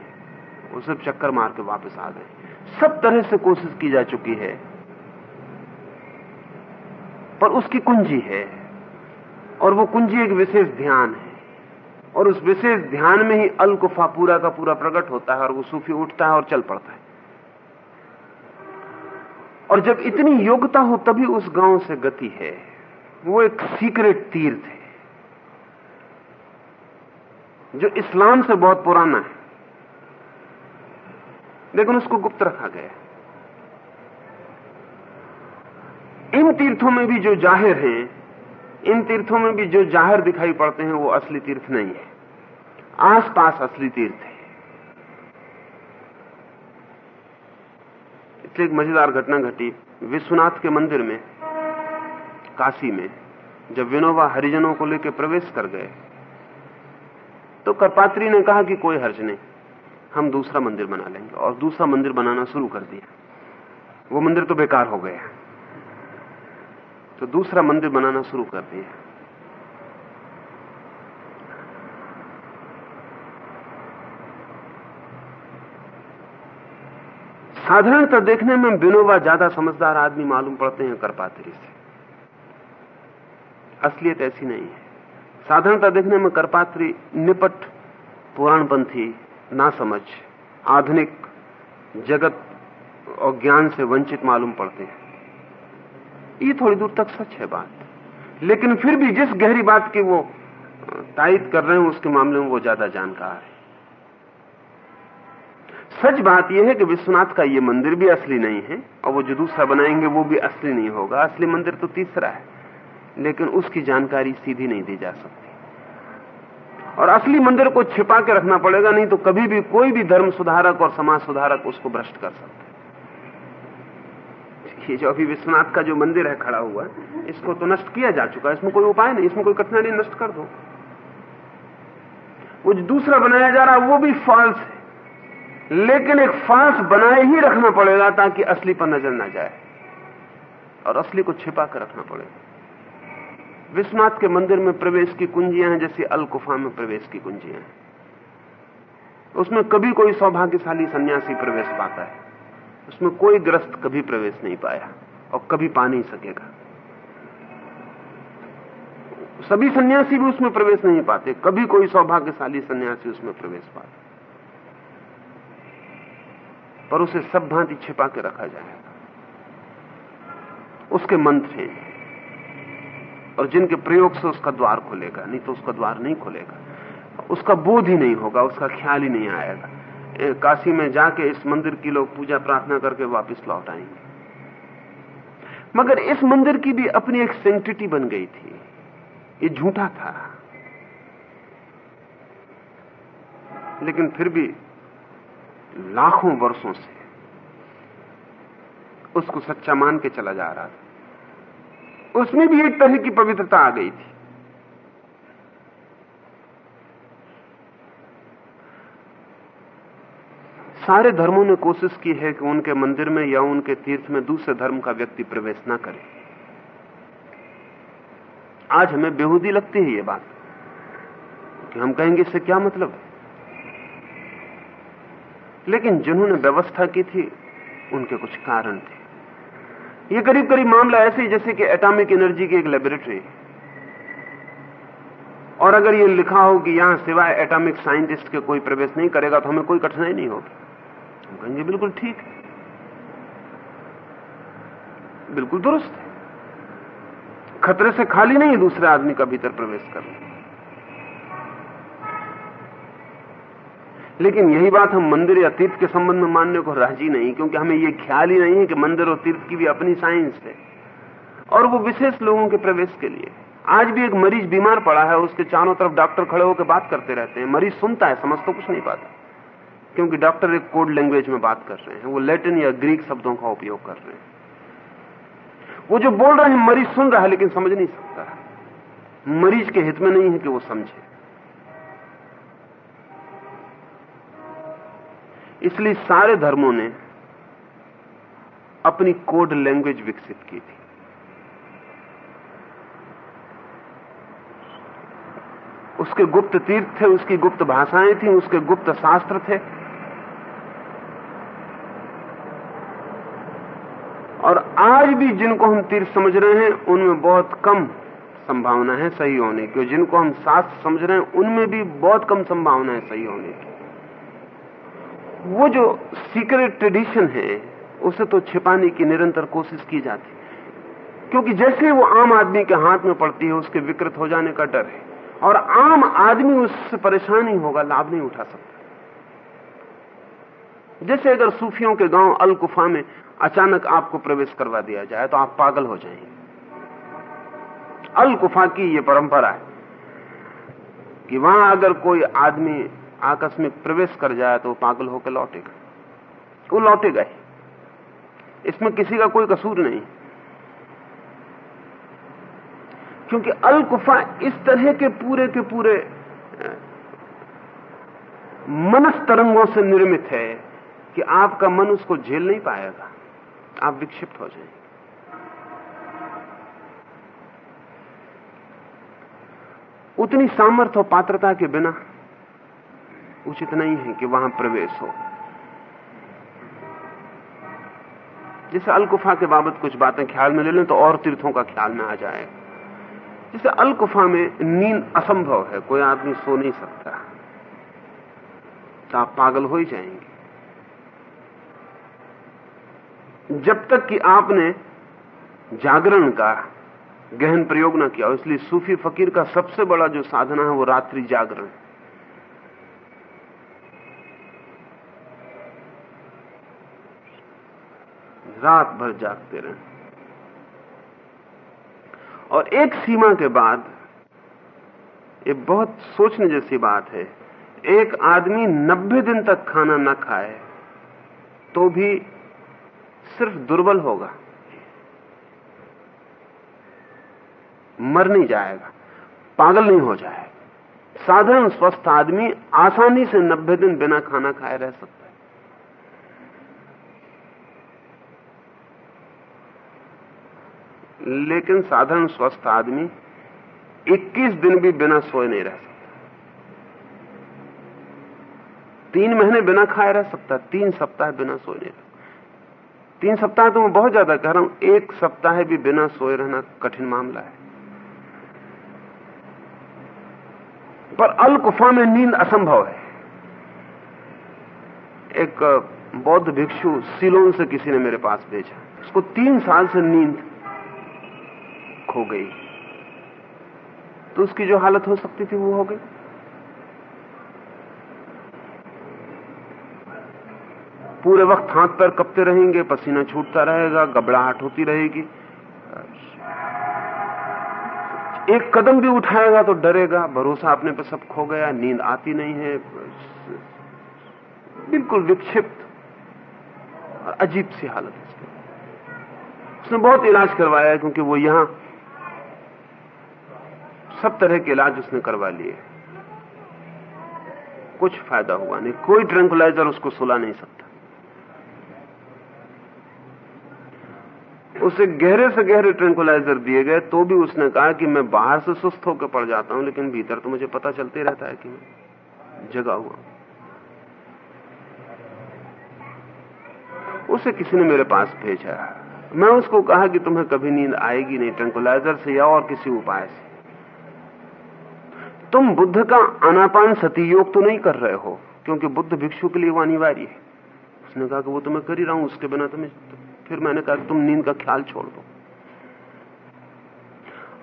वो सिर्फ़ चक्कर मार के वापस आ गए। सब तरह से कोशिश की जा चुकी है। पर उसकी कुंजी है। और वो कुंजी एक विशेष ध्यान है। और उस विशेष ध्यान में ही अल गुफा पूरा का पूरा प्रकट होता है और वो सूफी उठता है और चल पड़ता है। और जब इतनी योग्यता हो तभी उस गाँव से गति है। वो एक सीक्रेट तीर्थ है। जो इस्लाम से बहुत पुराना है। लेकिन उसको गुप्त रखा गया है इन तीर्थों में भी जो ज़ाहिर हैं, इन तीर्थों में भी जो ज़ाहिर दिखाई पड़ते हैं, वो असली तीर्थ नहीं है। आसपास असली तीर्थ है। इसलिए एक मज़ेदार घटना घटी विश्वनाथ के मंदिर में, काशी में, जब विनोबा हरिजनों को लेकर प्रवेश कर गए। तो करपात्री ने कहा कि कोई हर्ज नहीं, हम दूसरा मंदिर बना लेंगे। और दूसरा मंदिर बनाना शुरू कर दिया। वो मंदिर तो बेकार हो गया। तो दूसरा मंदिर बनाना शुरू कर दिया। साधारणतः देखने में विनोबा ज़्यादा समझदार आदमी मालूम पड़ते हैं करपात्री से। असलियत ऐसी नहीं है। साधारणतः देखने में करपात्री निपट, पुराणपंथी ना समझ आधुनिक जगत और ज्ञान से वंचित मालूम पड़ते हैं। ये थोड़ी दूर तक सच है बात। लेकिन फिर भी जिस गहरी बात की वो तायद कर रहे हैं, उसके मामले में वो ज़्यादा जानकार है। सच बात यह है कि विश्वनाथ का ये मंदिर भी असली नहीं है, और वो जो दूसरा बनाएँगे वो भी असली नहीं होगा। असली मंदिर तो तीसरा है, लेकिन उसकी जानकारी सीधी नहीं दी जा सकती। और असली मंदिर को छिपा के रखना पड़ेगा, नहीं तो कभी भी कोई भी धर्म सुधारक और समाज सुधारक उसको भ्रष्ट कर सकता। ये जो अभी विश्वनाथ का जो मंदिर है खड़ा हुआ, इसको तो नष्ट किया जा चुका है, इसमें कोई उपाय नहीं, इसमें कोई कठिनाई नष्ट कर दो। वो जो दूसरा बनाया जा रहा है, वो भी फॉल्स है। लेकिन एक फॉल्स बनाए ही रखना पड़ेगा ताकि असली पर नज़र ना जाए। और असली को छिपा कर रखना पड़ेगा। विश्वनाथ के मंदिर में प्रवेश की कुंजियाँ हैं, जैसे अलकुफा में प्रवेश की कुंजियाँ हैं। उसमें कभी कोई सौभाग्यशाली सन्यासी प्रवेश पाता है। उसमें कोई ग्रस्त कभी प्रवेश नहीं पाया और कभी पा नहीं सकेगा। सभी सन्यासी भी उसमें प्रवेश नहीं पाते, कभी कोई सौभाग्यशाली सन्यासी उसमें प्रवेश पाता। पर उसे सब भांति छिपा के रखा जाएगा। उसके मंत्र हैं, और जिनके प्रयोग से उसका द्वार खुलेगा, नहीं तो उसका द्वार नहीं खुलेगा। उसका बोध ही नहीं होगा, उसका ख्याल ही नहीं आएगा। काशी में जाके इस मंदिर की लोग पूजा प्रार्थना करके वापस लौट आएँगे। मगर इस मंदिर की भी अपनी एक सेंटिटी बन गई थी। ये झूठा था। लेकिन फिर भी लाखों वर्षों से उसको सच्चा मान के चला जा रहा था। उसमें भी एक तरह की पवित्रता आ गई थी। सारे धर्मों ने कोशिश की है कि उनके मंदिर में या उनके तीर्थ में दूसरे धर्म का व्यक्ति प्रवेश ना करे। आज हमें बेहूदी लगती है ये बात। कि हम कहेंगे, इससे क्या मतलब? लेकिन जिन्होंने व्यवस्था की थी, उनके कुछ कारण थे। ये करीब करीब मामला ऐसे ही जैसे कि एटॉमिक एनर्जी की एक लेबोरेटरी और अगर ये लिखा हो कि यहाँ सिवाय एटॉमिक साइंटिस्ट के कोई प्रवेश नहीं करेगा तो हमें कोई कठिनाई नहीं होगी। हम कहेंगे, बिल्कुल ठीक है। बिल्कुल दुरुस्त है। खतरे से खाली नहीं दूसरे आदमी का भीतर प्रवेश करना। लेकिन यही बात हम मंदिर या तीर्थ के संबंध में मानने को राज़ी नहीं, क्योंकि हमें यह ख्याल ही नहीं है कि मंदिर और तीर्थ की भी अपनी साइंस है। और वो विशेष लोगों के प्रवेश के लिए। आज भी एक मरीज़ बीमार पड़ा है, उसके चारों तरफ़ डॉक्टर खड़े होकर बात करते रहते हैं। मरीज़ सुनता है, समझ तो कुछ नहीं पाता। क्योंकि डॉक्टर एक कोड लैंग्वेज में बात कर रहे हैं, वो लैटिन या ग्रीक शब्दों का उपयोग कर रहे हैं। वो जो बोल रहे हैं, मरीज़ सुन रहा है, लेकिन समझ नहीं सकता। मरीज़ के हित में नहीं है कि वो समझे। इसलिए सारे धर्मों ने अपनी कोड लैंग्वेज विकसित की थी। उसके गुप्त तीर्थ थे, उसकी गुप्त भाषाएँ थी, उसके गुप्त शास्त्र थे। और आज भी जिनको हम तीर्थ समझ रहे हैं, उनमें बहुत कम संभावना है सही होने की जिनको हम शास्त्र समझ रहे हैं, उनमें भी बहुत कम संभावना है सही होने की। वो जो सीक्रेट ट्रेडिशन है, उसे तो छिपाने की निरंतर कोशिश की जाती क्योंकि जैसे वो आम आदमी के हाथ में पड़ती है, उसके विकृत हो जाने का डर है। और आम आदमी उससे परेशान ही होगा, लाभ नहीं उठा सकता। जैसे अगर सूफियों के गाँव अल कुफा में अचानक आपको प्रवेश करवा दिया जाए तो आप पागल हो जाएँगे। अल कुफा की यह परंपरा है कि वहाँ अगर कोई आदमी आकस्मिक प्रवेश कर जाए तो पागल होकर लौटेगा। वो लौटेगा ही। इसमें किसी का कोई कसूर नहीं। क्योंकि अल कुफा इस तरह के पूरे के पूरे मनस तरंगों से निर्मित है कि आपका मन उसको झेल नहीं पाएगा। आप विक्षिप्त हो जाएँगे। उतनी सामर्थ्य और पात्रता के बिना उचित नहीं है कि वहाँ प्रवेश हो। जैसे अलकुफा के बाबत कुछ बातें ख्याल में ले लें तो और तीर्थों का ख्याल में आ जाए जैसे अलकुफा में नींद असंभव है, कोई आदमी सो नहीं सकता। तो आप पागल हो ही जाएँगे। जब तक कि आपने जागरण का गहन प्रयोग न किया, इसलिए सूफी फकीर का सबसे बड़ा जो साधना है, वो रात्रि जागरण। रात भर जागते रहे। और एक सीमा के बाद, ये बहुत सोचने जैसी बात है, एक आदमी नब्बे दिन तक खाना न खाए तो भी सिर्फ़ दुर्बल होगा, मर नहीं जाएगा, पागल नहीं हो जाएगा। साधारण स्वस्थ आदमी आसानी से नब्बे दिन बिना खाना खाए रह सकता है। लेकिन साधारण स्वस्थ आदमी 21 दिन भी बिना सोए नहीं रह सकता। तीन महीने बिना खाए रह सकता, तीन सप्ताह बिना सोए नहीं रह तीन सप्ताह तो मैं बहुत ज़्यादा कह रहा हूँ, एक सप्ताह भी बिना सोए रहना कठिन मामला है। पर अल कुफा में नींद असंभव है। एक बौद्ध भिक्षु सिलोन से किसी ने मेरे पास भेजा। उसको तीन साल से नींद खो गई। तो उसकी जो हालत हो सकती थी, वो हो गई। पूरे वक्त हाथ पैर कपते रहेंगे, पसीना छूटता रहेगा घबराहट होती रहेगी। एक कदम भी उठाएगा तो डरेगा, भरोसा अपने पर सब खो गया, नींद आती नहीं है, बिल्कुल विक्षिप्त अजीब सी हालत उसकी उसने बहुत इलाज करवाया है, क्योंकि वो यहाँ सब तरह के इलाज उसने करवा लिए। कुछ फ़ायदा हुआ नहीं। कोई ट्रैंकुलाइजर उसको सुला नहीं सकता। उसे गहरे से गहरे ट्रैंकुलाइजर दिए गए तो भी उसने कहा कि मैं बाहर से सुस्त होकर पड़ जाता हूँ, लेकिन भीतर तो मुझे पता चलते रहता है कि मैं जगा हुआ उसे किसी ने मेरे पास भेजा। मैं उसको कहा कि तुम्हें कभी नींद आएगी नहीं ट्रैंकुलाइजर से या और किसी उपाय से। तुम बुद्ध का अनापान सती योग तो नहीं कर रहे हो, क्योंकि बुद्ध भिक्षु के लिए वो अनिवार्य है। उसने कहा कि वो तो मैं कर ही रहा हूँ, उसके बिना तुम्हें तो फिर मैंने कहा तुम नींद का ख्याल छोड़ दो।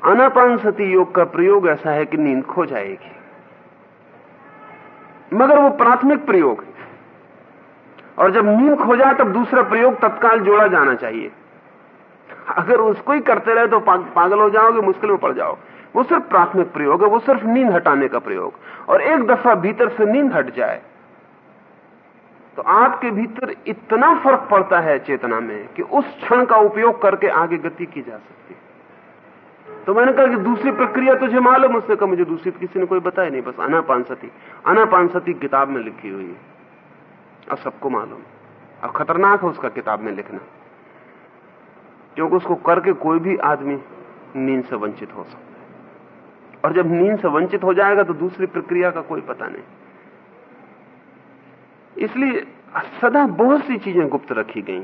अनापान सती योग का प्रयोग ऐसा है कि नींद खो जाएगी। मगर वो प्राथमिक प्रयोग है। और जब नींद खो जाए, तब दूसरा प्रयोग तत्काल जोड़ा जाना चाहिए। अगर उसको ही करते रहे तो पागल हो जाओगे, मुश्किल में पड़ जाओ वो सिर्फ़ प्राथमिक प्रयोग है, वो सिर्फ़ नींद हटाने का प्रयोग। और एक दफ़ा भीतर से नींद हट जाए तो आपके भीतर इतना फ़र्क पड़ता है चेतना में कि उस क्षण का उपयोग करके आगे गति की जा सकती है। तो मैंने कहा कि दूसरी प्रक्रिया तुझे मालूम उसने कहा, मुझे दूसरी किसी ने कोई बताया नहीं, बस अनापान सती अनापान सती किताब में लिखी हुई है। और सबको मालूम। और खतरनाक है उसका किताब में लिखना। क्योंकि उसको करके कोई भी आदमी नींद से वंचित हो सकता और जब नींद से वंचित हो जाएगा तो दूसरी प्रक्रिया का कोई पता नहीं। इसलिए सदा बहुत सी चीज़ें गुप्त रखी गई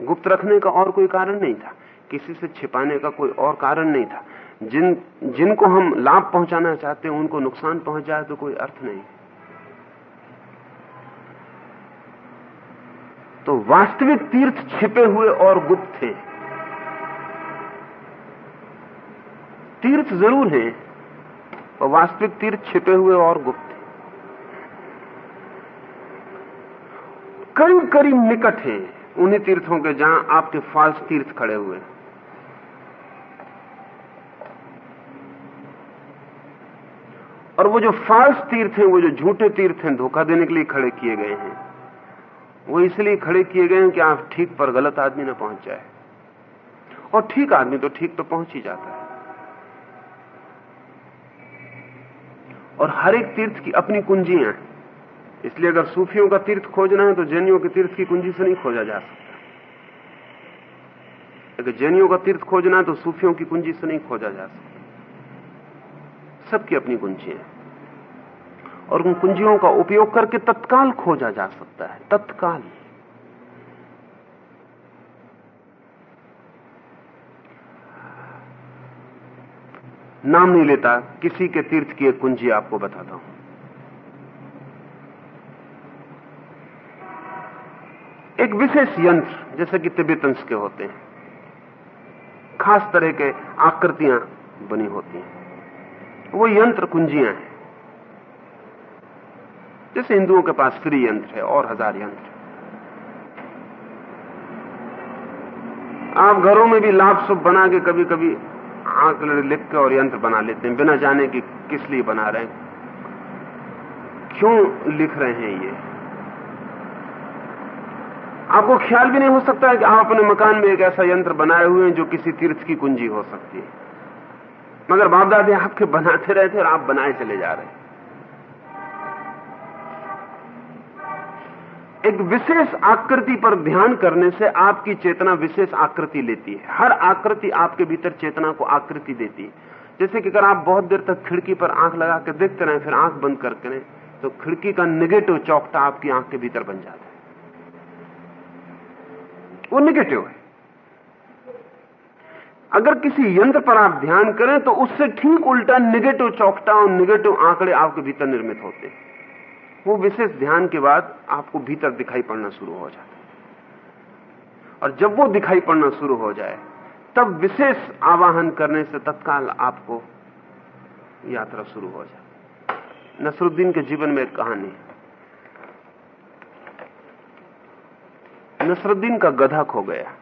गुप्त रखने का और कोई कारण नहीं था। किसी से छिपाने का कोई और कारण नहीं था। जिन, जिनको हम लाभ पहुंचाना चाहते हैं, उनको नुकसान पहुँच जाए तो कोई अर्थ नहीं। तो वास्तविक तीर्थ छिपे हुए और गुप्त थे तीर्थ ज़रूर हैं और वास्तविक तीर्थ छिपे हुए और गुप्त करीब करीब निकट हैं उन्हीं तीर्थों के जहाँ आपके फाल्स तीर्थ खड़े हुए और वो जो फाल्स तीर्थ हैं, वो जो झूठे तीर्थ हैं, धोखा देने के लिए खड़े किए गए हैं। वो इसलिए खड़े किए गए हैं कि आप ठीक पर गलत आदमी ना पहुँच जाए। और ठीक आदमी तो ठीक तो पहुँच ही जाता है। और हर एक तीर्थ की अपनी कुंजियाँ हैं। इसलिए अगर सूफियों का तीर्थ खोजना है तो जैनियों के तीर्थ की कुंजी से नहीं खोजा जा सकता। अगर जैनियों का तीर्थ खोजना है तो सूफियों की कुंजी से नहीं खोजा जा सकता। सबकी अपनी कुंजी है। और उन कुंजियों का उपयोग करके तत्काल खोजा जा सकता है, तत्काल। नाम नहीं लेता, किसी के तीर्थ की एक कुंजी आपको बताता हूँ। एक विशेष यंत्र, जैसे कि तिब्बतंस के होते हैं, खास तरह के आकृतियाँ बनी होती हैं। वो यंत्र कुंजियाँ हैं। जैसे हिंदुओं के पास फ्री यंत्र है, और हज़ार यंत्र। आप घरों में भी लाभ शुभ बना के कभी कभी आंक लिख के और यंत्र बना लेते हैं, बिना जाने कि किस लिए बना रहे हैं। क्यों लिख रहे हैं ये? आपको ख्याल भी नहीं हो सकता है कि आप अपने मकान में एक ऐसा यंत्र बनाए हुए हैं जो किसी तीर्थ की कुंजी हो सकती है। मगर बाप दादी आपके बनाते रहे थे और आप बनाए चले जा रहे एक विशेष आकृति पर ध्यान करने से आपकी चेतना विशेष आकृति लेती है। हर आकृति आपके भीतर चेतना को आकृति देती है। जैसे कि अगर आप बहुत देर तक खिड़की पर आँख लगा के देखते रहे, फिर आँख बंद करके तो खिड़की का निगेटिव चौकटा आपकी आँख के भीतर बन जाता है। वो निगेटिव है। अगर किसी यंत्र पर आप ध्यान करें तो उससे ठीक उल्टा निगेटिव चौकटा और निगेटिव आंकड़े आपके भीतर निर्मित होते हैं। वो विशेष ध्यान के बाद आपको भीतर दिखाई पड़ना शुरू हो जाता है। और जब वो दिखाई पड़ना शुरू हो जाए, तब विशेष आवाहन करने से तत्काल आपको यात्रा शुरू हो जाए नसरुद्दीन के जीवन में एक कहानी है। नसरुद्दीन का गधा खो गया।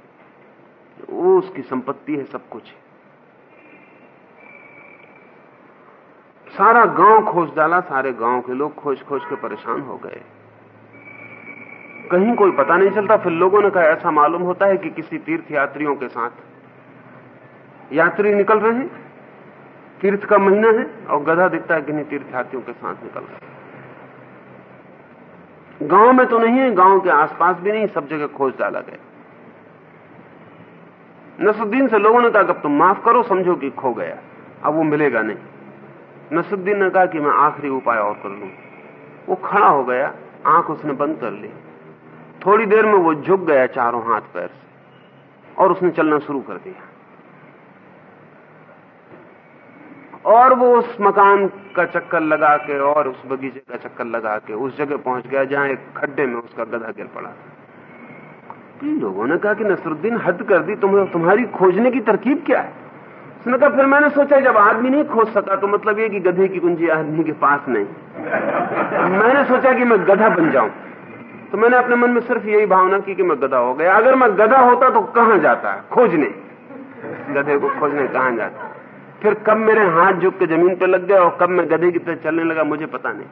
वो उसकी संपत्ति है, सब कुछ सारा गाँव खोज डाला, सारे गाँव के लोग खोज खोज के परेशान हो गए। कहीं कोई पता नहीं चलता, फिर लोगों ने कहा, ऐसा मालूम होता है कि किसी तीर्थ यात्रियों के साथ यात्री निकल रहे हैं, तीर्थ का महीना है और गधा दिखता है किन्हीं तीर्थ यात्रियों के साथ निकल रहे गाँव में तो नहीं है, गाँव के आसपास भी नहीं, सब जगह खोज डाला गया। नसुद्दीन से लोगों ने कहा अब तुम माफ़ करो, समझो कि खो गया, अब वो मिलेगा नहीं। नसुद्दीन ने कहा कि मैं आखिरी उपाय और कर लू। वो खड़ा हो गया, आँख उसने बंद कर ली। थोड़ी देर में वो झुक गया चारों हाथ पैर से और उसने चलना शुरू कर दिया। और वो उस मकान का चक्कर लगा के और उस बगीचे का चक्कर लगा के उस जगह पहुँच गया जहाँ एक खड्डे में उसका गधा गिर पड़ा था। लोगों ने कहा कि नसरुद्दीन हद कर दी, तुम्हें तुम्हारी खोजने की तरकीब क्या है? उसने कहा, फिर मैंने सोचा, जब आदमी नहीं खोज सका तो मतलब ये कि गधे की कुंजी आदमी के पास नहीं। मैंने सोचा कि मैं गधा बन जाऊँ। तो मैंने अपने मन में सिर्फ़ यही भावना की कि मैं गधा हो गया। अगर मैं गधा होता तो कहाँ जाता? खोजने। गधे को खोजने कहाँ जाता? फिर कब मेरे हाथ झुक के ज़मीन पर लग गए और कब मैं गधे की तरह चलने लगा, मुझे पता नहीं।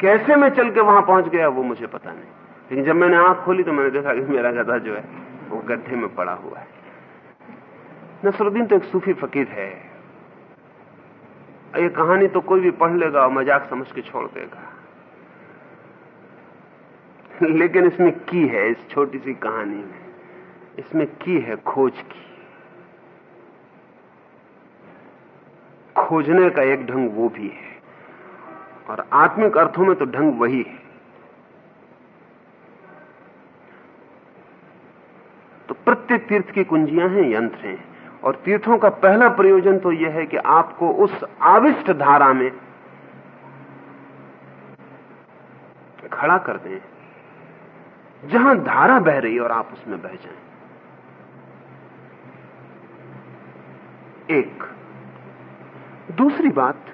कैसे मैं चल के वहाँ पहुँच गया, वो मुझे पता नहीं। लेकिन जब मैंने आँख खोली तो मैंने देखा कि मेरा गधा जो है, वो गड्ढे में पड़ा हुआ है। नसरुद्दीन तो एक सूफी फकीर है। ये कहानी तो कोई भी पढ़ लेगा और मज़ाक समझ के छोड़ देगा। लेकिन इसमें की है, इस छोटी सी कहानी में, इसमें की है खोज की। खोजने का एक ढंग वो भी है, और आत्मिक अर्थों में तो ढंग वही है। तो प्रत्येक तीर्थ की कुंजियाँ हैं, यंत्र हैं। और तीर्थों का पहला प्रयोजन तो यह है कि आपको उस आविष्ट धारा में खड़ा कर दें, जहाँ धारा बह रही और आप उसमें बह जाएँ। एक। दूसरी बात,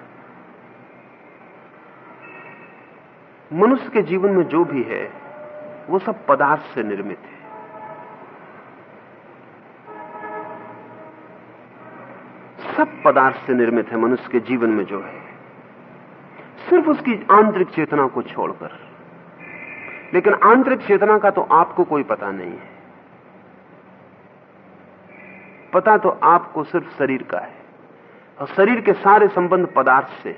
मनुष्य के जीवन में जो भी है, वो सब पदार्थ से निर्मित है। सब पदार्थ से निर्मित है मनुष्य के जीवन में जो है। सिर्फ़ उसकी आंतरिक चेतना को छोड़कर। लेकिन आंतरिक चेतना का तो आपको कोई पता नहीं है। पता तो आपको सिर्फ़ शरीर का है। और शरीर के सारे संबंध पदार्थ से।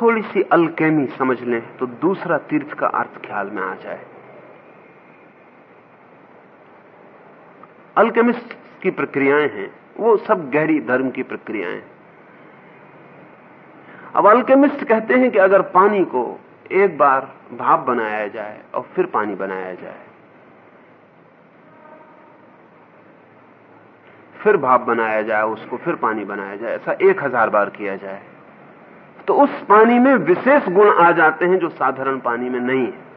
थोड़ी सी अलकेमी समझ लें तो दूसरा तीर्थ का अर्थ ख्याल में आ जाए। अल्केमिस्ट की प्रक्रियाएँ हैं, वो सब गहरी धर्म की प्रक्रियाएँ अब अल्केमिस्ट कहते हैं कि अगर पानी को एक बार भाप बनाया जाए और फिर पानी बनाया जाए, फिर भाप बनाया जाए, उसको फिर पानी बनाया जाए, ऐसा एक हज़ार बार किया जाए तो उस पानी में विशेष गुण आ जाते हैं जो साधारण पानी में नहीं है।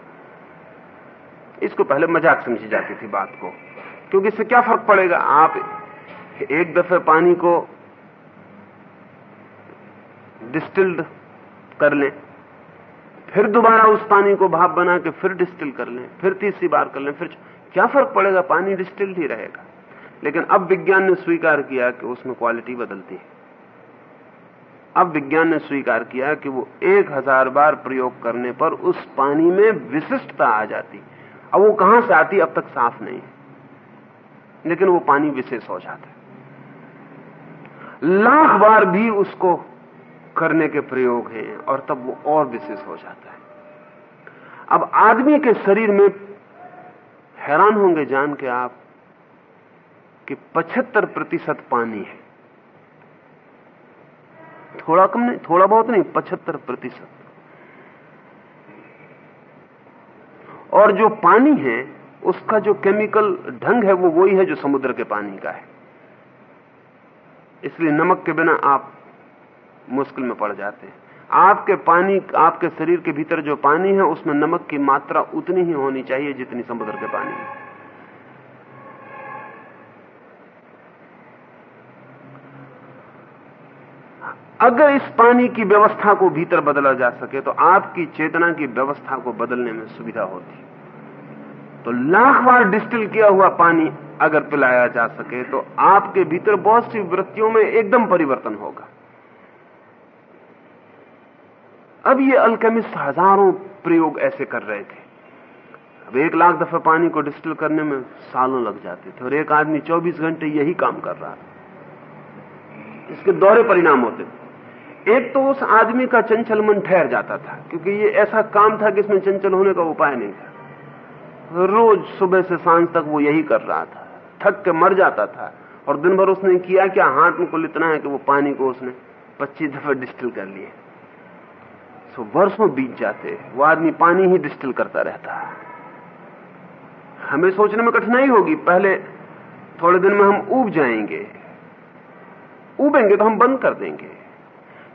इसको पहले मज़ाक समझी जाती थी बात को। क्योंकि इससे क्या फ़र्क पड़ेगा? आप एक दफे पानी को डिस्टिल्ड कर लें, फिर दोबारा उस पानी को भाप बना के फिर डिस्टिल कर लें, फिर तीसरी बार कर लें, फिर क्या फ़र्क पड़ेगा? पानी डिस्टिल्ड ही रहेगा। लेकिन अब विज्ञान ने स्वीकार किया कि उसमें क्वालिटी बदलती है। अब विज्ञान ने स्वीकार किया कि वो एक हज़ार बार प्रयोग करने पर उस पानी में विशिष्टता आ जाती अब वो कहाँ से आती अब तक साफ़ नहीं है। लेकिन वो पानी विशेष हो जाता है। लाख बार भी उसको करने के प्रयोग हैं और तब वो और विशेष हो जाता है। अब आदमी के शरीर में हैरान होंगे जान के आप कि 75 प्रतिशत पानी है। थोड़ा कम नहीं, थोड़ा बहुत नहीं 75 प्रतिशत। और जो पानी है उसका जो केमिकल ढंग है वो वही है जो समुद्र के पानी का है। इसलिए नमक के बिना आप मुश्किल में पड़ जाते हैं। आपके पानी, आपके शरीर के भीतर जो पानी है, उसमें नमक की मात्रा उतनी ही होनी चाहिए जितनी समुद्र के पानी में। अगर इस पानी की व्यवस्था को भीतर बदला जा सके तो आपकी चेतना की व्यवस्था को बदलने में सुविधा होती। तो लाख बार डिस्टिल किया हुआ पानी अगर पिलाया जा सके तो आपके भीतर बहुत सी वृत्तियों में एकदम परिवर्तन होगा। अब ये अल्केमिस्ट हज़ारों प्रयोग ऐसे कर रहे थे। अब एक लाख दफ़ा पानी को डिस्टिल करने में सालों लग जाते थे और एक आदमी 24 घंटे यही काम कर रहा था। इसके दौरे परिणाम होते थे। एक तो उस आदमी का चंचल मन ठहर जाता था, क्योंकि ये ऐसा काम था कि इसमें चंचल होने का उपाय नहीं था। रोज सुबह से साँझ तक वो यही कर रहा था। थक के मर जाता था। और दिन भर उसने किया क्या? हाथ में कुल इतना है कि वो पानी को उसने पच्चीस दफे डिस्टिल कर लिए। सो वर्षों बीत जाते, वो आदमी पानी ही डिस्टिल करता रहता। है हमें सोचने में कठिनाई होगी। पहले थोड़े दिन में हम ऊब जाएँगे। उबेंगे तो हम बंद कर देंगे।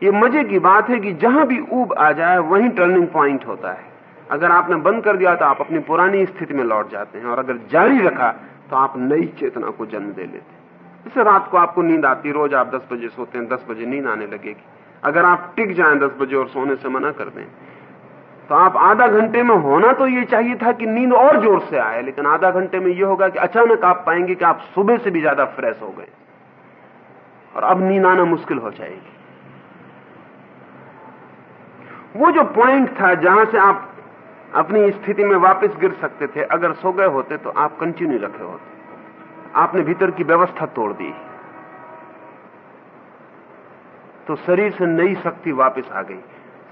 ये मज़े की बात है कि जहाँ भी ऊब आ जाए, वहीं टर्निंग प्वाइंट होता है। अगर आपने बंद कर दिया तो आप अपनी पुरानी स्थिति में लौट जाते हैं, और अगर जारी रखा तो आप नई चेतना को जन्म दे लेते जैसे रात को आपको नींद आती रोज आप दस बजे सोते हैं, दस बजे नींद आने लगेगी। अगर आप टिक जाए दस बजे और सोने से मना कर दें तो आप आधा घंटे में होना तो ये चाहिए था कि नींद और ज़ोर से आए, लेकिन आधा घंटे में ये होगा कि अचानक आप पाएँगे कि आप सुबह से भी ज़्यादा फ्रेश हो गए, और अब नींद आना मुश्किल हो जाएगी। वो जो पॉइंट था जहाँ से आप अपनी स्थिति में वापस गिर सकते थे। अगर सो गए होते तो आप कंटिन्यू रखे होते। आपने भीतर की व्यवस्था तोड़ दी। तो शरीर से नई शक्ति वापस आ गई।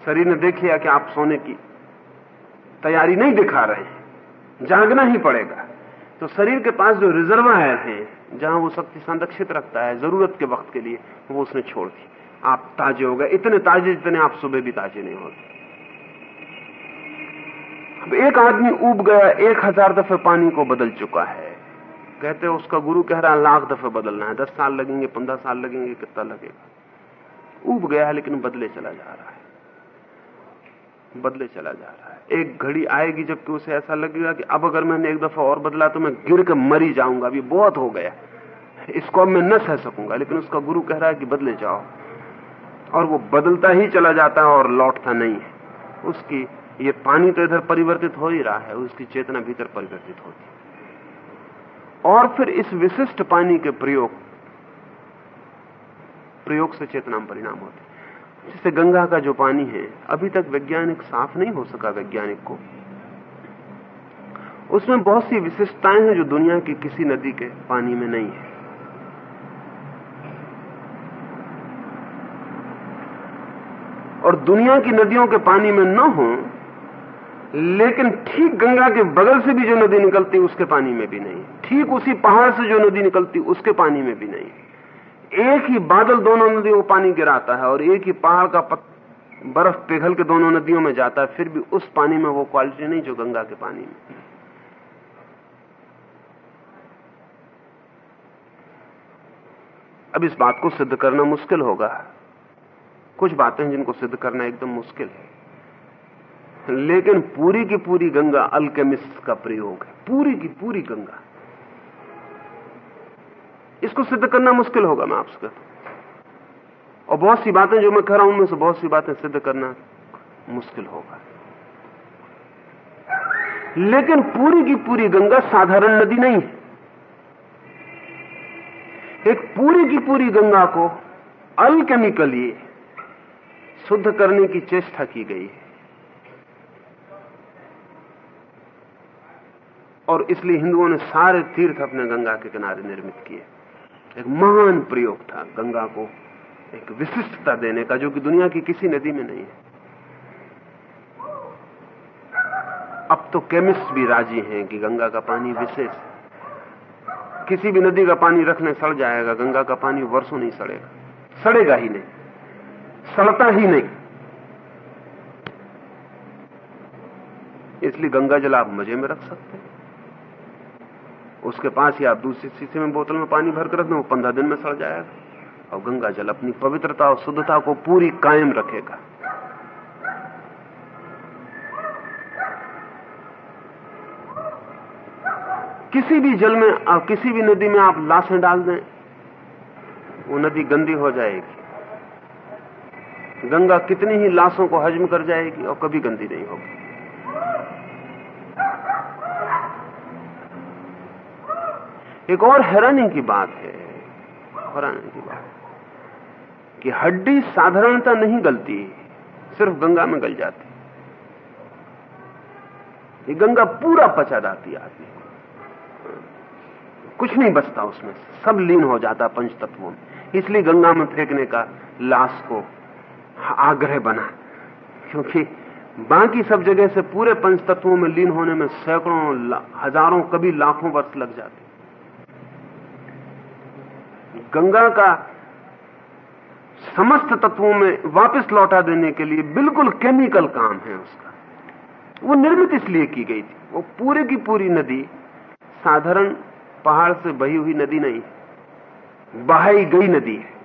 शरीर ने देख लिया कि आप सोने की तैयारी नहीं दिखा रहे हैं। जागना ही पड़ेगा। तो शरीर के पास जो रिजर्वायर है, जहाँ वो शक्ति संरक्षित रखता है, ज़रूरत के वक्त के लिए, वो उसने छोड़ दी। आप ताजे हो गए। इतने ताजे जितने आप सुबह भी ताजे नहीं होते। अब एक आदमी उब गया, एक हज़ार दफे पानी को बदल चुका है। कहते हैं, उसका गुरु कह रहा है, लाख दफे बदलना है। दस साल लगेंगे, पंद्रह साल लगेंगे, कितना लगेगा? उब गया है, लेकिन बदले चला जा रहा है। बदले चला जा रहा है। एक घड़ी आएगी जबकि उसे ऐसा लगेगा कि अब अगर मैंने एक दफ़ा और बदला तो मैं गिर के मरी जाऊँगा। अभी बहुत हो गया। इसको अब मैं न सह सकूँगा। लेकिन उसका गुरु कह रहा है कि बदले जाओ। और वो बदलता ही चला जाता है और लौटता नहीं है। उसकी ये पानी तो इधर परिवर्तित हो ही रहा है, उसकी चेतना भीतर परिवर्तित होती और फिर इस विशिष्ट पानी के प्रयोग प्रयोग से चेतना में परिणाम होते जैसे गंगा का जो पानी है, अभी तक वैज्ञानिक साफ़ नहीं हो सका, वैज्ञानिक को। उसमें बहुत सी विशिष्टताएँ हैं जो दुनिया की किसी नदी के पानी में नहीं है। और दुनिया की नदियों के पानी में न हो लेकिन ठीक गंगा के बगल से भी जो नदी निकलती उसके पानी में भी नहीं। ठीक उसी पहाड़ से जो नदी निकलती उसके पानी में भी नहीं। एक ही बादल दोनों नदियों को पानी गिराता है और एक ही पहाड़ का पत, बर्फ़ पिघल के दोनों नदियों में जाता है फिर भी उस पानी में वो क्वालिटी नहीं जो गंगा के पानी में। अब इस बात को सिद्ध करना मुश्किल होगा। कुछ बातें जिनको सिद्ध करना एकदम मुश्किल है। लेकिन पूरी की पूरी गंगा अल्केमिस्ट का प्रयोग है। पूरी की पूरी गंगा। इसको सिद्ध करना मुश्किल होगा, मैं आपसे कहता और बहुत सी बातें जो मैं कह रहा हूँ, उनमें से बहुत सी बातें सिद्ध करना मुश्किल होगा। लेकिन पूरी की पूरी गंगा साधारण नदी नहीं है। एक पूरी की पूरी गंगा को अल्केमिकली शुद्ध करने की चेष्टा की गई है। और इसलिए हिंदुओं ने सारे तीर्थ अपने गंगा के किनारे निर्मित किए। एक महान प्रयोग था गंगा को एक विशिष्टता देने का, जो कि दुनिया की किसी नदी में नहीं है। अब तो केमिस्ट भी राज़ी हैं कि गंगा का पानी विशेष किसी भी नदी का पानी रखने सड़ जाएगा, गंगा का पानी वर्षों नहीं सड़ेगा। सड़ेगा ही नहीं। सड़ता ही नहीं। इसलिए गंगा जल आप मज़े में रख सकते हैं। उसके पास ही आप दूसरी शीशे में बोतल में पानी भरकर रख दें पंद्रह दिन में सड़ जाएगा। और गंगा जल अपनी पवित्रता और शुद्धता को पूरी कायम रखेगा। किसी भी जल में, और किसी भी नदी में आप लाशें डाल दें, वो नदी गंदी हो जाएगी। गंगा कितनी ही लाशों को हजम कर जाएगी और कभी गंदी नहीं होगी। एक और हैरानी की बात है, हैरानी की बात कि हड्डी साधारणता नहीं गलती, सिर्फ़ गंगा में गल जाती। ये गंगा पूरा पचा है आदमी कुछ नहीं बचता उसमें, सब लीन हो जाता पंच तत्वों में। इसलिए गंगा में फेंकने का लाश को आग्रह बना। क्योंकि बाकी सब जगह से पूरे पंच तत्वों में लीन होने में सैकड़ों हज़ारों, कभी लाखों वर्ष लग जाते। गंगा का समस्त तत्वों में वापस लौटा देने के लिए बिल्कुल केमिकल काम है उसका। वो निर्मित इसलिए की गई थी। वो पूरे की पूरी नदी, साधारण पहाड़ से बही हुई नदी नहीं, बहाई गई नदी है।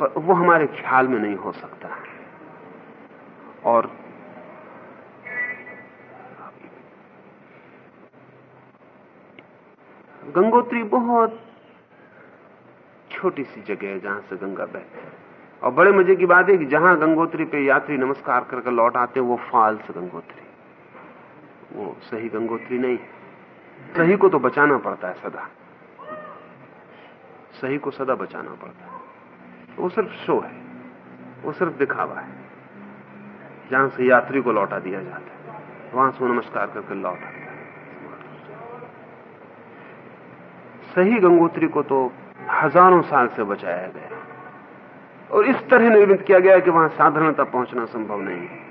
पर वो हमारे ख्याल में नहीं हो सकता। और गंगोत्री बहुत छोटी सी जगह है जहाँ से गंगा बहती है। और बड़े मज़े की बात है कि जहाँ गंगोत्री पे यात्री नमस्कार करके लौट आते हैं, वो फाल्स गंगोत्री। वो सही गंगोत्री नहीं सही को तो बचाना पड़ता है सदा। सही को सदा बचाना पड़ता है। वो सिर्फ़ शो है। वो सिर्फ़ दिखावा है। जहाँ से यात्री को लौटा दिया जाता है, वहाँ से नमस्कार करके लौट आता है सही गंगोत्री को तो हज़ारों साल से बचाया गया और इस तरह निर्मित किया गया कि वहाँ साधारणता पहुँचना संभव नहीं है।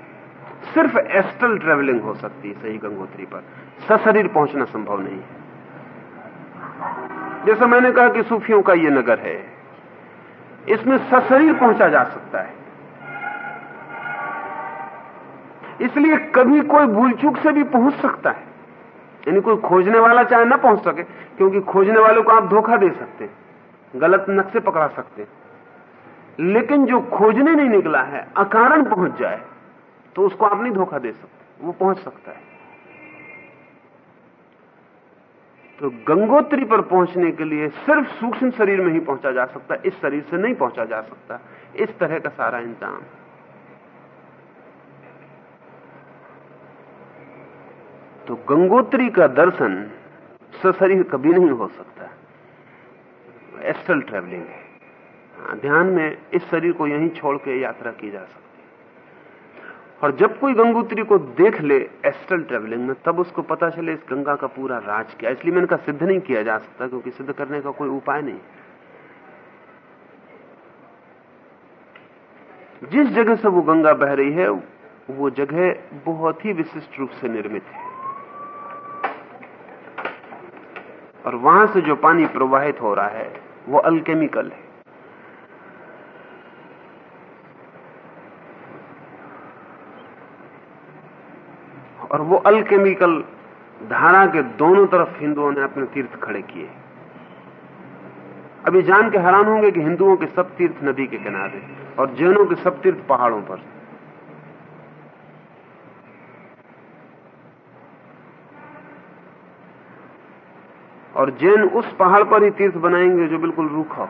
सिर्फ़ एस्टल ट्रेवलिंग हो सकती है सही गंगोत्री पर। सशरीर पहुँचना संभव नहीं है। जैसा मैंने कहा कि सूफियों का यह नगर है, इसमें सशरीर पहुँचा जा सकता है। इसलिए कभी कोई भूल चूक से भी पहुँच सकता है। यानी कोई खोजने वाला चाहे ना पहुँच सके, क्योंकि खोजने वालों को आप धोखा दे सकते हैं गलत नक्शे पकड़ा सकते। हैं लेकिन जो खोजने नहीं निकला है, अकारण पहुँच जाए तो उसको आप नहीं धोखा दे सकते, वो पहुँच सकता है। तो गंगोत्री पर पहुँचने के लिए सिर्फ़ सूक्ष्म शरीर में ही पहुँचा जा सकता है इस शरीर से नहीं पहुँचा जा सकता, इस तरह का सारा इंतज़ाम। तो गंगोत्री का दर्शन सशरीर कभी नहीं हो सकता। एस्ट्रल ट्रेवलिंग है। हाँ, ध्यान में इस शरीर को यहीं छोड़ के यात्रा की जा सकती और जब कोई गंगोत्री को देख ले एस्ट्रल ट्रेवलिंग में तब उसको पता चले इस गंगा का पूरा राज क्या। इसलिए मैंने कहा सिद्ध नहीं किया जा सकता क्योंकि सिद्ध करने का कोई उपाय नहीं। जिस जगह से वो गंगा बह रही है वो जगह बहुत ही विशिष्ट रूप से निर्मित है। और वहाँ से जो पानी प्रवाहित हो रहा है, वो अल्केमिकल है। और वो अल्केमिकल धारा के दोनों तरफ़ हिंदुओं ने अपने तीर्थ खड़े किए। अभी जान के हैरान होंगे कि हिंदुओं के सब तीर्थ नदी के किनारे और जैनों के सब तीर्थ पहाड़ों पर। और जैन उस पहाड़ पर ही तीर्थ बनाएँगे जो बिल्कुल रूखा हो,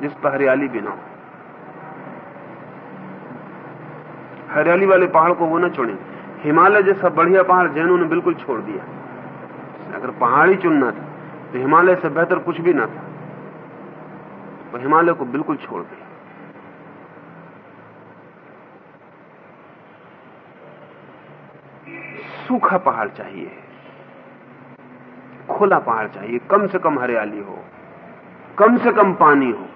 जिस पर हरियाली भी ना हो। हरियाली वाले पहाड़ को वो ना छोड़े हिमालय जैसा बढ़िया पहाड़ जैनों ने बिल्कुल छोड़ दिया। अगर पहाड़ ही चुनना था तो हिमालय से बेहतर कुछ भी ना था। वो हिमालय को बिल्कुल छोड़ दिया सूखा पहाड़ चाहिए। खुला पहाड़ चाहिए। कम से कम हरियाली हो। कम से कम पानी हो।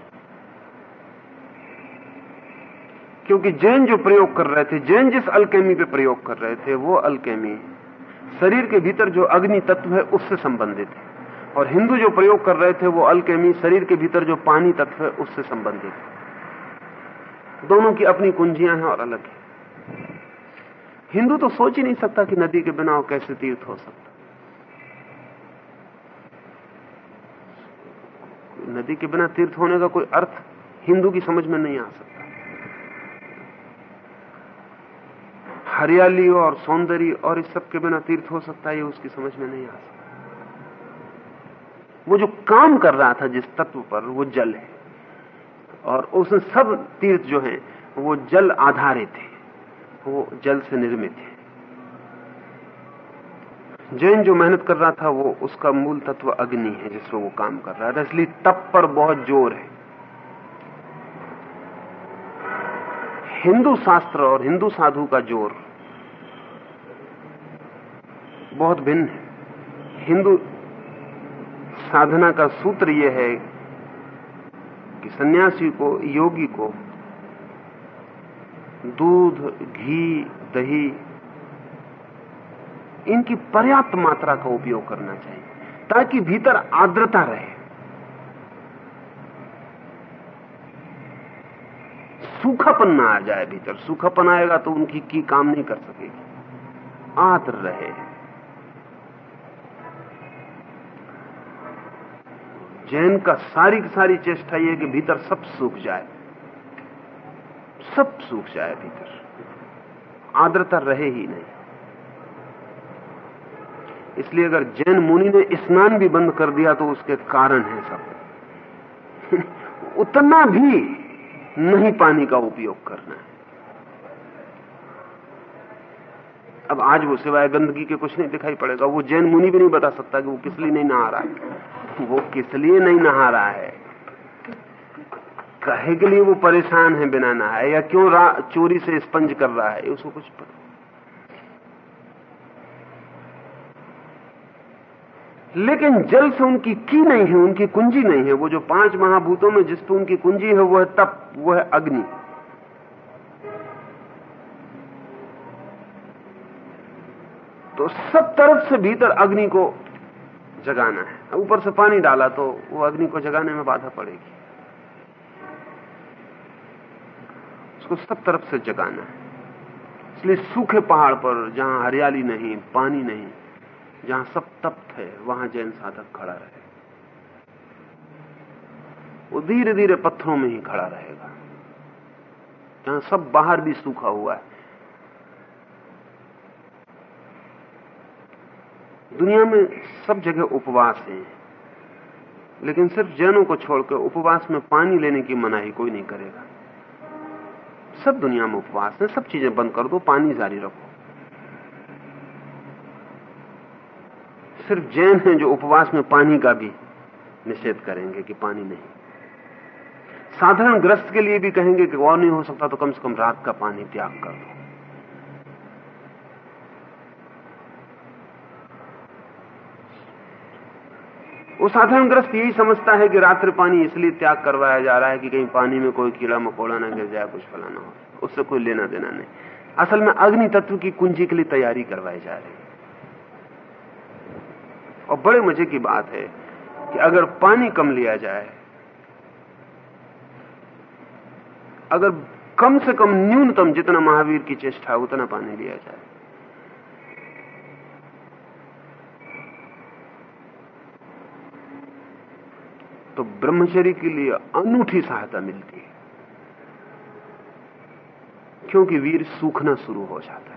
क्योंकि जैन जो प्रयोग कर रहे थे, जैन जिस अल्केमी पे प्रयोग कर रहे थे, वो अल्केमी शरीर के भीतर जो अग्नि तत्व है, उससे संबंधित है। और हिंदू जो प्रयोग कर रहे थे, वो अल्केमी शरीर के भीतर जो पानी तत्व है, उससे संबंधित है। दोनों की अपनी कुंजियाँ हैं और अलग है। हिंदू तो सोच ही नहीं सकता कि नदी के बिना कैसे तीर्थ हो सकता। नदी के बिना तीर्थ होने का कोई अर्थ हिंदू की समझ में नहीं आ सकता। हरियाली और सौंदर्य और इस सब के बिना तीर्थ हो सकता है, ये उसकी समझ में नहीं आ सकता। वो जो काम कर रहा था जिस तत्व पर, वो जल है। और उसमें सब तीर्थ जो हैं, वो जल आधारित थे वो जल से निर्मित है। जैन जो मेहनत कर रहा था, वो उसका मूल तत्व अग्नि है जिसमें वो काम कर रहा था इसलिए तप पर बहुत ज़ोर है। हिंदू शास्त्र और हिंदू साधु का ज़ोर बहुत भिन्न है। हिंदू साधना का सूत्र यह है कि सन्यासी को, योगी को दूध, घी, दही इनकी पर्याप्त मात्रा का उपयोग करना चाहिए, ताकि भीतर आर्द्रता रहे। सूखापन ना आ जाए भीतर। सूखापन आएगा तो उनकी की काम नहीं कर सकेगी। आद्र रहे। जैन का सारी की सारी चेष्टा यह कि भीतर सब सूख जाए। सब सूख जाए भीतर। आर्द्रता रहे ही नहीं। इसलिए अगर जैन मुनि ने स्नान भी बंद कर दिया तो उसके कारण है सब। उतना भी नहीं पानी का उपयोग करना है। अब आज वो सिवाय गंदगी के कुछ नहीं दिखाई पड़ेगा। वो जैन मुनि भी नहीं बता सकता कि वो किस लिए नहीं नहा रहा है। वो किस लिए नहीं नहा रहा है। कहे के लिए वो परेशान है बिना नहाए या क्यों चोरी से स्पंज कर रहा है, उसको कुछ पता लेकिन जल से उनकी की नहीं है, उनकी कुंजी नहीं है। वो जो पाँच महाभूतों में जिस पर उनकी कुंजी है, वो है तप, वो है अग्नि। तो सब तरफ़ से भीतर अग्नि को जगाना है। ऊपर से पानी डाला तो वो अग्नि को जगाने में बाधा पड़ेगी। उसको सब तरफ़ से जगाना है। इसलिए सूखे पहाड़ पर जहाँ हरियाली नहीं, पानी नहीं जहाँ सब तप्त है, वहाँ जैन साधक खड़ा रहे। वो धीरे धीरे पत्थरों में ही खड़ा रहेगा। जहाँ सब बाहर भी सूखा हुआ है। दुनिया में सब जगह उपवास है, लेकिन सिर्फ़ जैनों को छोड़कर उपवास में पानी लेने की मनाही कोई नहीं करेगा। सब दुनिया में उपवास है, सब चीज़ें बंद कर दो, पानी जारी रखो। सिर्फ़ जैन हैं जो उपवास में पानी का भी निषेध करेंगे कि पानी नहीं। साधारण ग्रस्त के लिए भी कहेंगे कि और नहीं हो सकता तो कम से कम रात का पानी त्याग कर दो। वो साधारण ग्रस्त यही समझता है कि रात्रि पानी इसलिए त्याग करवाया जा रहा है कि कहीं पानी में कोई कीड़ा मकोड़ा ना गिर जाए, कुछ फलाना हो। उससे कोई लेना देना नहीं। असल में अग्नि तत्व की कुंजी के लिए तैयारी करवाई जा रही है। और बड़े मज़े की बात है कि अगर पानी कम लिया जाए, अगर कम से कम न्यूनतम जितना महावीर की चेष्टा है, उतना पानी लिया जाए। तो ब्रह्मचर्य के लिए अनूठी सहायता मिलती है, क्योंकि वीर सूखना शुरू हो जाता है।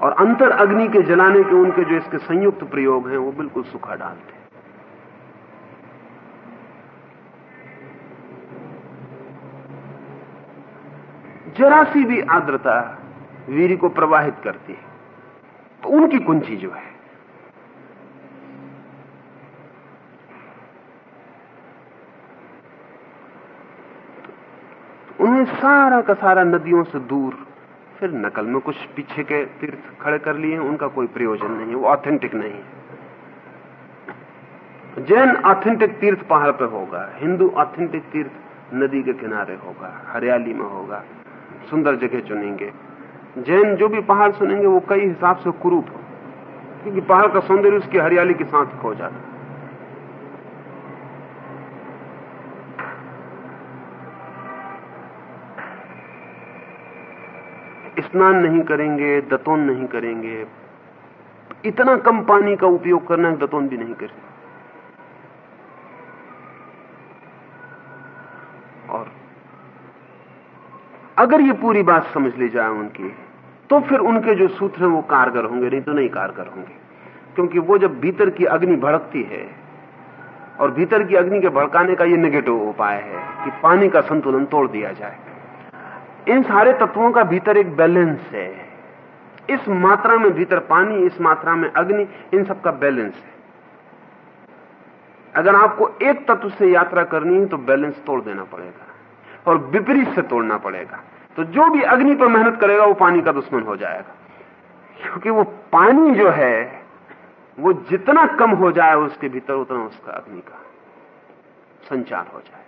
और अंतर अग्नि के जलाने के उनके जो इसके संयुक्त प्रयोग हैं, वो बिल्कुल सुखा डालते हैं। जरा सी भी आर्द्रता वीर को प्रवाहित करती है तो उनकी कुंजी जो है, उन्हें सारा का सारा नदियों से दूर फिर नकल में कुछ पीछे के तीर्थ खड़े कर लिए उनका कोई प्रयोजन नहीं है वो ऑथेंटिक नहीं है। जैन ऑथेंटिक तीर्थ पहाड़ पे होगा, हिंदू ऑथेंटिक तीर्थ नदी के किनारे होगा, हरियाली में होगा, सुंदर जगह चुनेंगे। जैन जो भी पहाड़ सुनेंगे, वो कई हिसाब से कुरूप हो क्योंकि पहाड़ का सौंदर्य उसकी हरियाली के साथ खो जाता स्नान नहीं करेंगे, दतोन नहीं करेंगे। इतना कम पानी का उपयोग करना है दतोन भी नहीं करेंगे और अगर ये पूरी बात समझ ली जाए उनकी तो फिर उनके जो सूत्र हैं वो कारगर होंगे, नहीं तो नहीं कारगर होंगे। क्योंकि वो जब भीतर की अग्नि भड़कती है, और भीतर की अग्नि के भड़काने का ये निगेटिव उपाय है कि पानी का संतुलन तोड़ दिया जाए। इन सारे तत्वों का भीतर एक बैलेंस है। इस मात्रा में भीतर पानी, इस मात्रा में अग्नि, इन सब का बैलेंस है। अगर आपको एक तत्व से यात्रा करनी है तो बैलेंस तोड़ देना पड़ेगा और विपरीत से तोड़ना पड़ेगा। तो जो भी अग्नि पर मेहनत करेगा, वो पानी का दुश्मन हो जाएगा। क्योंकि वो पानी जो है, वो जितना कम हो जाए उसके भीतर, उतना उसका अग्नि का संचार हो जाए